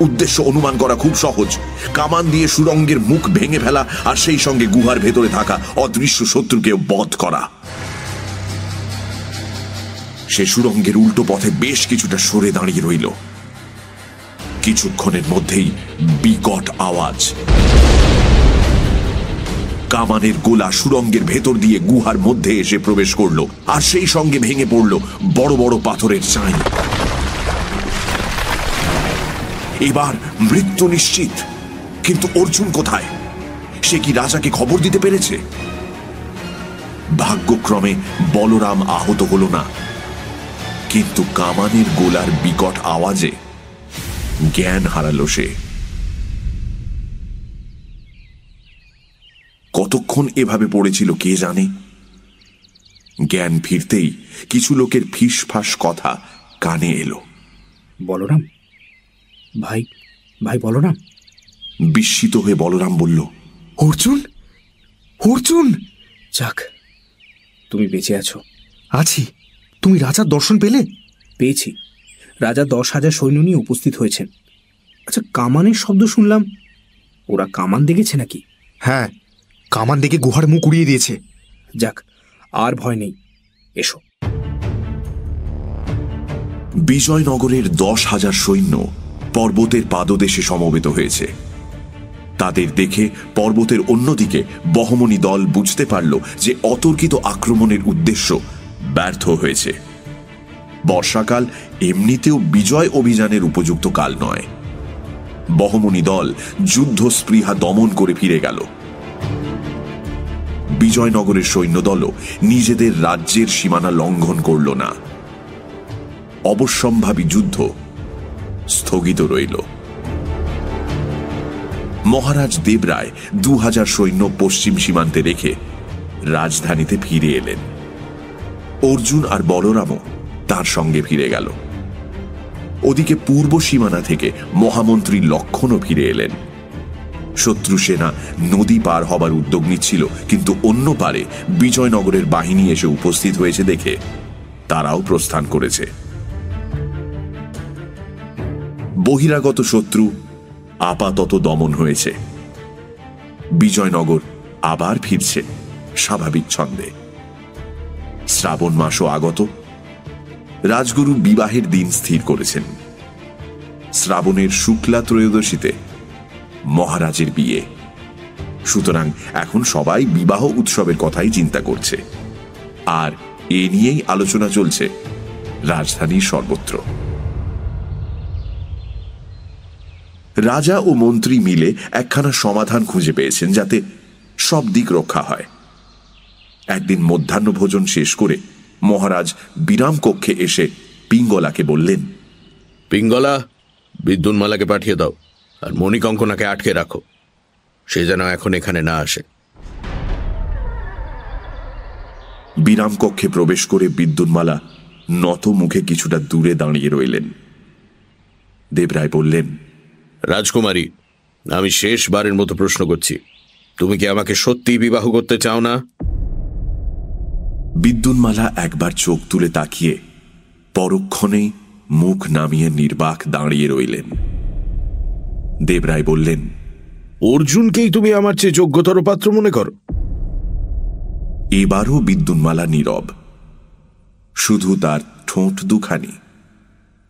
উদ্দেশ্য অনুমান করা খুব সহজ। কামান দিয়ে সুরঙ্গের মুখ ভেঙে ফেলা আর সেই সঙ্গে গুহার ভেতরে থাকা অদৃশ্য শত্রুকে বধ করা। সে সুরঙ্গের উল্টো পথে বেশ কিছুটা সরে দাঁড়িয়ে রইল। কিছুক্ষণের মধ্যেই বিকট আওয়াজ। কামানের গোলা সুরঙ্গের ভেতর দিয়ে গুহার মধ্যে এসে প্রবেশ করল, আর সেই সঙ্গে ভেঙে পড়ল বড় বড় পাথরের চাই। এবার মৃত্যু নিশ্চিত, কিন্তু অর্জুন কোথায়? সে কি রাজাকে খবর দিতে পেরেছে? ভাগ্যক্রমে বলরাম আহত হল না। কিন্তু কামানের গোলার বিকট আওয়াজে জ্ঞান হারালো সে। কতক্ষণ এভাবে পড়েছিল কে জানে? জ্ঞান ফিরতেই কিছু লোকের ফিসফাস কথা কানে এলো। বলরাম? ভাই ভাই বলরাম? বিস্মিত হয়ে বলরাম বলল অর্জুন? অর্জুন? যাক তুমি বেঁচে আছো। আছি। তুমি রাজার দর্শন পেলে? পেয়েছি। রাজা দশ হাজার সৈন্য নিয়ে উপস্থিত হয়েছেন। আচ্ছা কামানের শব্দ শুনলাম। ওরা কামান দেখেছে নাকি? হ্যাঁ কামান দেখে গুহার মুখ উড়িয়ে দিয়েছে। যাক আর ভয় নেই। এসো। বিজয়নগরের দশ হাজার সৈন্য পর্বতের পাদদেশে সমবেত হয়েছে। তাদের দেখে পর্বতের অন্যদিকে বহমনি দল বুঝতে পারল যে অতর্কিত আক্রমণের উদ্দেশ্য ব্যর্থ হয়েছে। বর্ষাকাল এমনিতেও বিজয় অভিযানের উপযুক্ত কাল নয়। বহমনি দল যুদ্ধ স্পৃহা দমন করে ফিরে গেল। বিজয়নগরের সৈন্যদলও নিজেদের রাজ্যের সীমানা লঙ্ঘন করল না। অবশ্যম্ভাবী যুদ্ধ স্থগিত রইল। মহারাজ দেবরায় দু হাজার সৈন্য পশ্চিম সীমান্তে রেখে রাজধানীতে ফিরে এলেন। অর্জুন আর বলরামও তার সঙ্গে ফিরে গেল। ওদিকে পূর্ব সীমানা থেকে মহামন্ত্রী লক্ষণও ফিরে এলেন। শত্রু সেনা নদী পার হবার উদ্যোগ নিচ্ছিল, কিন্তু অন্য পারে বিজয়নগরের বাহিনী এসে উপস্থিত হয়েছে দেখে তারাও প্রস্থান করেছে। বহিরাগত শত্রু আপাতত দমন হয়েছে। বিজয়নগর আবার ফিরছে, স্বাভাবিক ছন্দে। শ্রাবণ মাসও আগত। রাজগুরু বিবাহের দিন স্থির করেছেন। শ্রাবণের শুক্লা ত্রয়োদশীতে মহারাজের বিয়ে। সুতরাং এখন সবাই বিবাহ উৎসবের কথাই চিন্তা করছে। আর এ নিয়েই আলোচনা চলছে রাজধানীর সর্বত্র। রাজা ও মন্ত্রী মিলে একখানা সমাধান খুঁজে পেয়েছেন যাতে সব দিক রক্ষা হয়। একদিন মধ্যাহ্ন ভোজন শেষ করে মহারাজ বিরাম কক্ষে এসে পিঙ্গলাকে বললেন পিঙ্গলা বিদ্যুন্মালাকে পাঠিয়ে দাও আর মণিকঙ্কনাকে আটকে রাখো। সে যেন এখন এখানে না আসে। বিরাম কক্ষে প্রবেশ করে বিদ্যুন্মালা নত মুখে কিছুটা দূরে দাঁড়িয়ে রইলেন। দেবরায় বললেন রাজকুমারী আমি শেষবারের মতো প্রশ্ন করছি। তুমি কি আমাকে সত্যি বিবাহ করতে চাও না? বিদ্যুন্মালা একবার চোখ তুলে তাকিয়ে পরক্ষণেই মুখ নামিয়ে নির্বাক দাঁড়িয়ে রইলেন। দেবরায় বললেন অর্জুনকেই তুমি আমার চেয়ে যোগ্যতর পাত্র মনে করো। এবারও বিদ্যুন্মালা নীরব। শুধু তার ঠোঁট দুখানি।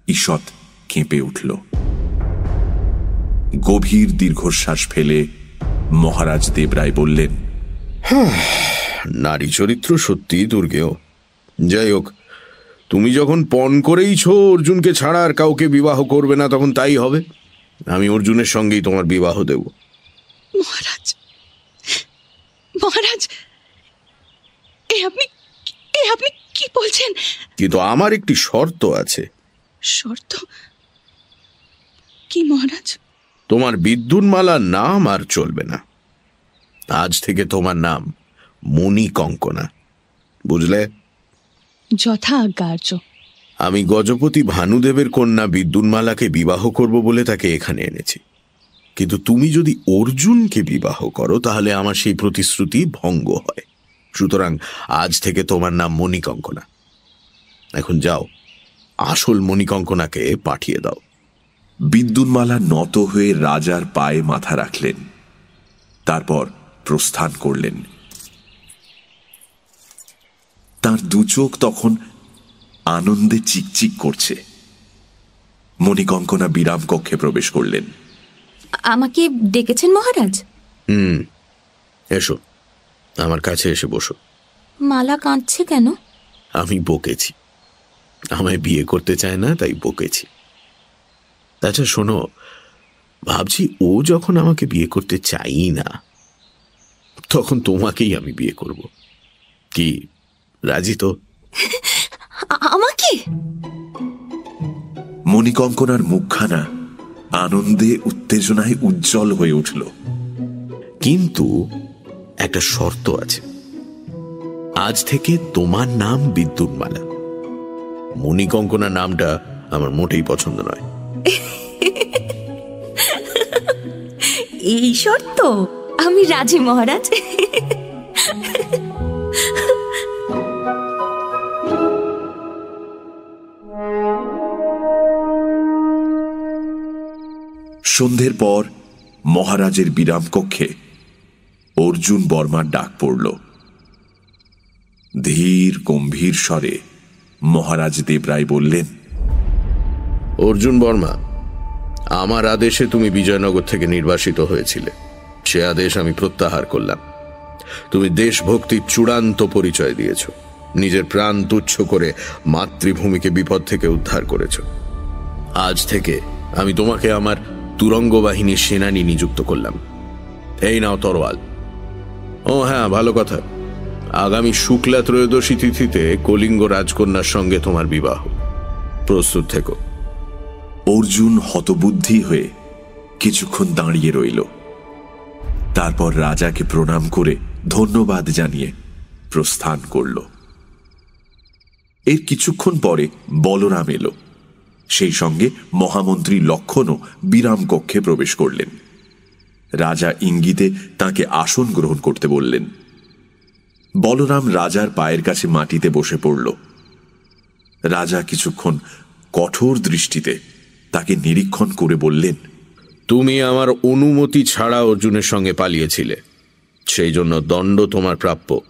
ঈষৎ কেঁপে উঠল। গভীর দীর্ঘশ্বাস ফেলে মহারাজ দেবরায় বললেন নারী চরিত্র সত্যি দুর্গেয়। যাই হোক তুমি যখন পণ করেইছ অর্জুনকে ছাড়া আর কাউকে বিবাহ করবে না তখন তাই হবে। আমি অর্জুনের সঙ্গেই তোমার বিবাহ দেব। মহারাজ মহারাজ এ আপনি এ আপনি কি বলছেন? কিন্তু আমার একটি শর্ত আছে। শর্ত? কি মহারাজ? তোমার বিদ্যুন্মালার নাম আর চলবে না। আজ থেকে তোমার নাম মণি কঙ্কনা। বুঝলে? যথা আজ্ঞার্য। আমি গজপতি ভানুদেবের কন্যা বিদ্যুন্মালাকে বিবাহ করব বলে তাকে এখানে এনেছি। কিন্তু তুমি যদি অর্জুনকে বিবাহ করো তাহলে আমার সেই প্রতিশ্রুতি ভঙ্গ হয়। সুতরাং আজ থেকে তোমার নাম মণিকঙ্কনা এখন যাও আসল মণিকঙ্কনাকে পাঠিয়ে দাও। বিদ্যুন্মালা নত হয়ে রাজার পায়ে মাথা রাখলেন। তারপর প্রস্থান করলেন। তার দু চোখ তখন আনন্দে চিকচিক করছে। মণিকঙ্কনা বিরাম কক্ষে প্রবেশ করলেন। আমাকে ডেকেছেন মহারাজ? হুম এসো আমার কাছে এসে বসো। মালা কাঁদছে কেন? আমি বকেছি। আমায় বিয়ে করতে চায় না তাই বকেছি। তাছাড়া শোনো ভাবছি ও যখন আমাকে বিয়ে করতে চাই না তখন তোমাকেই আমি বিয়ে করব। কি? রাজি তো। আমাকে? মণিকঙ্কনার মুখখানা আনন্দে উত্তেজনায় উজ্জ্বল হয়ে উঠল। কিন্তু একটা শর্ত আছে। আজ থেকে তোমার নাম বিদ্যুৎমালা মণিকঙ্কনা নামটা আমার মোটেই পছন্দ নয়। এই শর্ত? আমি রাজি মহারাজ। সন্ধ্যের পর মহারাজের বিরাম কক্ষে অর্জুন বর্মার ডাক পড়ল। ধীর, গম্ভীর স্বরে মহারাজ দেবরায় বললেন, অর্জুন বর্মা, আমার আদেশে তুমি বিজয়নগর থেকে নির্বাসিত হয়েছিলে। সে আদেশ আমি প্রত্যাহার করলাম। তুমি দেশভক্তির চূড়ান্ত পরিচয় দিয়েছ। নিজের প্রাণ তুচ্ছ করে মাতৃভূমিকে বিপদ থেকে উদ্ধার করেছ। আজ থেকে আমি তোমাকে আমার তুরঙ্গ বাহিনীর সেনানী নিযুক্ত করলাম। এই নাও তরোয়াল। ও হ্যাঁ ভালো কথা। আগামী শুক্লা ত্রয়োদশী তিথিতে কলিঙ্গ রাজকন্যার সঙ্গে তোমার বিবাহ। প্রস্তুত থেকো। অর্জুন হতবুদ্ধি হয়ে কিছুক্ষণ দাঁড়িয়ে রইল। তারপর রাজাকে প্রণাম করে ধন্যবাদ জানিয়ে প্রস্থান করল। এর কিছুক্ষণ পরে বলরাম এলো। সেই সঙ্গে মহামন্ত্রী লক্ষণও বিরাম কক্ষে প্রবেশ করলেন। রাজা ইঙ্গিতে তাকে আসন গ্রহণ করতে বললেন। বলরাম রাজার পায়ের কাছে মাটিতে বসে পড়ল। রাজা কিছুক্ষণ কঠোর দৃষ্টিতে তাকে নিরীক্ষণ করে বললেন তুমি আমার অনুমতি ছাড়া অর্জুনের সঙ্গে পালিয়েছিলে। সেই জন্য দণ্ড তোমার প্রাপ্য।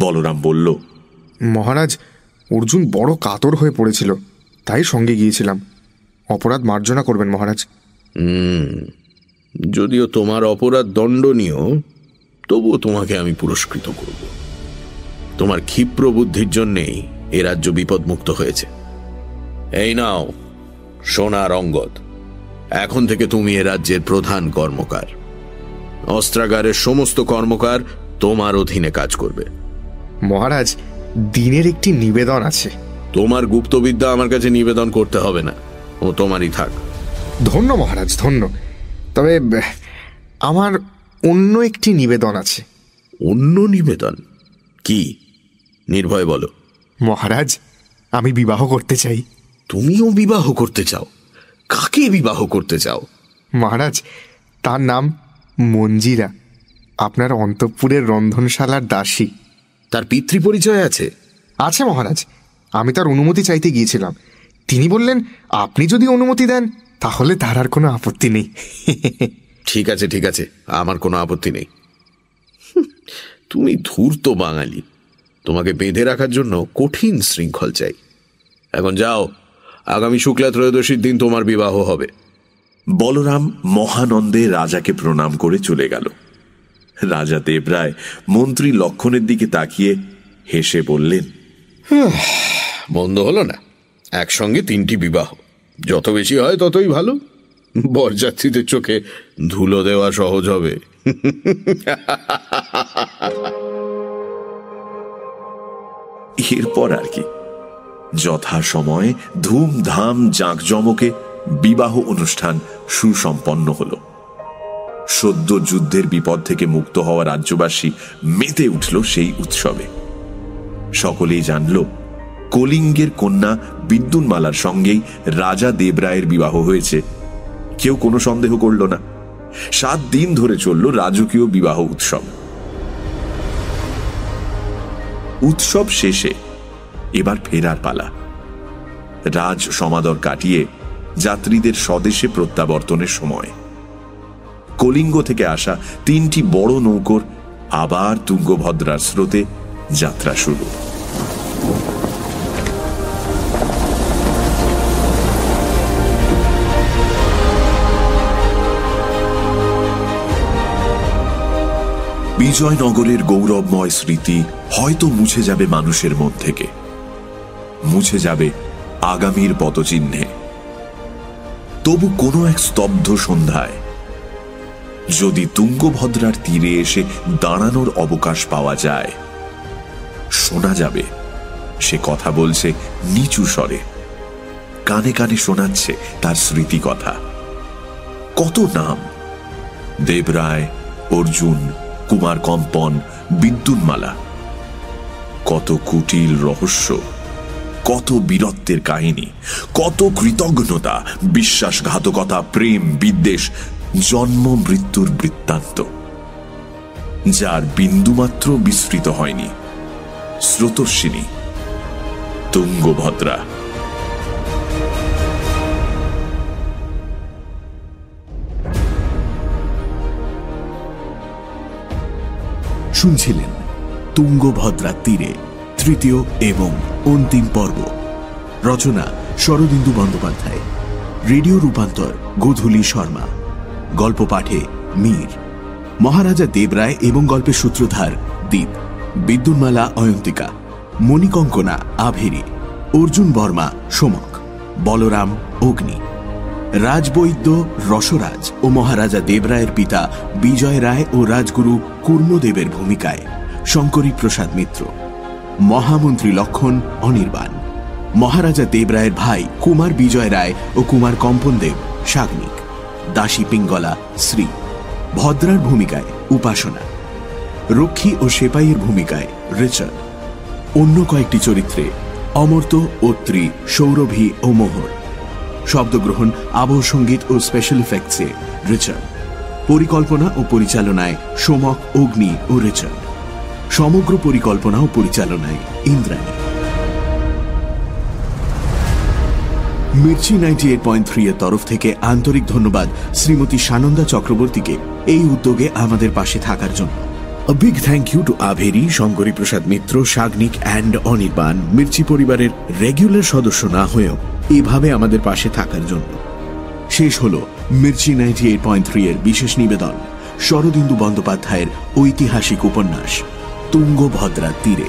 বলরাম বলল মহারাজ অর্জুন বড় কাতর হয়ে পড়েছিল তাই সঙ্গে গিয়েছিলাম। অপরাধ মার্জনা করবেন মহারাজ। যদিও তোমার অপরাধ দণ্ডনীয় তবুও তোমাকে আমি পুরস্কৃত করব। তোমার ক্ষিপ্র বুদ্ধির জন্যেই এ রাজ্য বিপদমুক্ত হয়েছে। এই নাও সোনার অঙ্গদ এখন থেকে তুমি এ রাজ্যের প্রধান কর্মকার। অস্ত্রাগারের সমস্ত কর্মকার তোমার অধীনে কাজ করবে। মহারাজ দিনের একটি নিবেদন আছে। তোমার গুপ্তবিদ্যা আমার কাছে নিবেদন করতে হবে না। ও তোমারই থাক। ধন্য মহারাজ ধন্য। তবে আমার অন্য একটি নিবেদন আছে। অন্য নিবেদন? কি? নির্ভয় বলো। মহারাজ আমি বিবাহ করতে চাই। তুমিও বিবাহ করতে চাও? কাকে বিবাহ করতে চাও? মহারাজ তার নাম মঞ্জিরা। আপনার অন্তঃপুরের রন্ধনশালার দাসী। তার পিতৃ পরিচয় আছে? আছে মহারাজ। আমি তার অনুমতি চাইতে গিয়েছিলাম। তিনি বললেন আপনি যদি অনুমতি দেন তাহলে তার আর কোনো আপত্তি নেই। ঠিক আছে ঠিক আছে। আমার কোনো আপত্তি নেই। তুমি ধূর্ত বাঙালি। তোমাকে বেঁধে রাখার জন্য কঠিন শৃঙ্খল চাই। এখন যাও। আগামী শুক্লা ত্রয়োদশীর দিন তোমার বিবাহ হবে। বলরাম মহানন্দে রাজাকে প্রণাম করে চলে গেল। রাজা দেবরায় মন্ত্রী লক্ষণের দিকে তাকিয়ে হেসে বললেন বন্ধ হলো না। একসঙ্গে তিনটি বিবাহ। যত বেশি হয় ততই ভালো। বরযাত্রীদের চোখে ধুলো দেওয়া সহজ হবে। এরপর আর কি। যথা সময়ে ধুমধাম জাঁকজমকে বিবাহ অনুষ্ঠান সুসম্পন্ন হল। সদ্য যুদ্ধের বিপদ থেকে মুক্ত হওয়া রাজ্যবাসী মেতে উঠল সেই উৎসবে। সকলেই জানল, কলিঙ্গের কন্যা বিদ্যুন্মালার সঙ্গেই রাজা দেবরায়ের বিবাহ হয়েছে। কেউ কোনো সন্দেহ করল না। সাত দিন ধরে চলল রাজকীয় বিবাহ উৎসব। উৎসব শেষে এবার ফেরার পালা। রাজ সমাদর কাটিয়ে যাত্রীদের স্বদেশে প্রত্যাবর্তনের সময়। কলিঙ্গ থেকে আসা তিনটি বড় নৌকোর আবার তুঙ্গভদ্রার স্রোতে যাত্রা শুরু। বিজয়নগরের গৌরবময় স্মৃতি হয়তো মুছে যাবে মানুষের মন থেকে। মুছে যাবে আগামীর পদচিহ্নে তবু কোনো এক স্তব্ধ সন্ধ্যায় যদি তুঙ্গভদ্রার তীরে এসে দাঁড়ানোর অবকাশ পাওয়া যায়। শোনা যাবে, সে কথা বলছে নিচু স্বরে। কানে কানে শোনাচ্ছে তার স্মৃতি কথা কত নাম? দেবরায়, অর্জুন কুমার কম্পন বিদ্যুন্মালা। কত কুটিল রহস্য, কত বীরত্বের কাহিনী, কত কৃতজ্ঞতা, বিশ্বাসঘাতকতা, প্রেম, বিদ্বেষ জন্ম মৃত্যুর বৃত্তান্ত, যার বিন্দুমাত্র বিস্তৃত হয়নি। স্রোতস্বিনী, তুঙ্গভদ্রা। শুনছিলেন তুঙ্গভদ্রার তীরে তৃতীয় এবং অন্তিম পর্ব। রচনা শরদিন্দু বন্দ্যোপাধ্যায়। রেডিও রূপান্তর গোধূলি শর্মা। গল্প পাঠে মীর। মহারাজা দেবরায় এবং গল্পের সূত্রধার দ্বীপ বিদ্যুন্মালা, অয়ন্তিকা। মণিকঙ্কনা, আভেরি। অর্জুন বর্মা, সোমক। বলরাম, অগ্নি। রাজবৈদ্য, রসরাজ ও মহারাজা দেবরায়ের পিতা বিজয় রায় ও রাজগুরু কুর্মদেবের ভূমিকায় শঙ্করী প্রসাদ মিত্র। মহামন্ত্রী লক্ষণ অনির্বাণ। মহারাজা দেবরায়ের ভাই কুমার বিজয় রায় ও কুমার কম্পনদেব সাগ্নিক দাসী পিঙ্গলা, শ্রী ভদ্রার ভূমিকায় উপাসনা, রক্ষী ও সেপাইয়ের ভূমিকায় রিচার্ড অন্য কয়েকটি চরিত্রে অমর্ত অত্রি, সৌরভী ও মোহর। শব্দগ্রহণ, আবহ সংগীত ও স্পেশাল ইফেক্টসে রিচার্ড পরিকল্পনা ও পরিচালনায় সোমক, অগ্নি ও রিচার্ড সমগ্র পরিকল্পনা ও পরিচালনায় Indrani. Mirchi ninety eight point three এর তরফ থেকে আন্তরিক ধন্যবাদ শ্রীমতী সানন্দা চক্রবর্তীকে এই উদ্যোগে আমাদের পাশে থাকার জন্য। A big thank you to আভেরি শঙ্করী প্রসাদ মিত্র সাগনিক অ্যান্ড অনির্বাণ মির্চি পরিবারের রেগুলার সদস্য না হয়েও এভাবে আমাদের পাশে থাকার জন্য। শেষ হল Mirchi ninety eight point three এর বিশেষ নিবেদন, শরদিন্দু বন্দ্যোপাধ্যায়ের ঐতিহাসিক উপন্যাস তুঙ্গভদ্রার তীরে।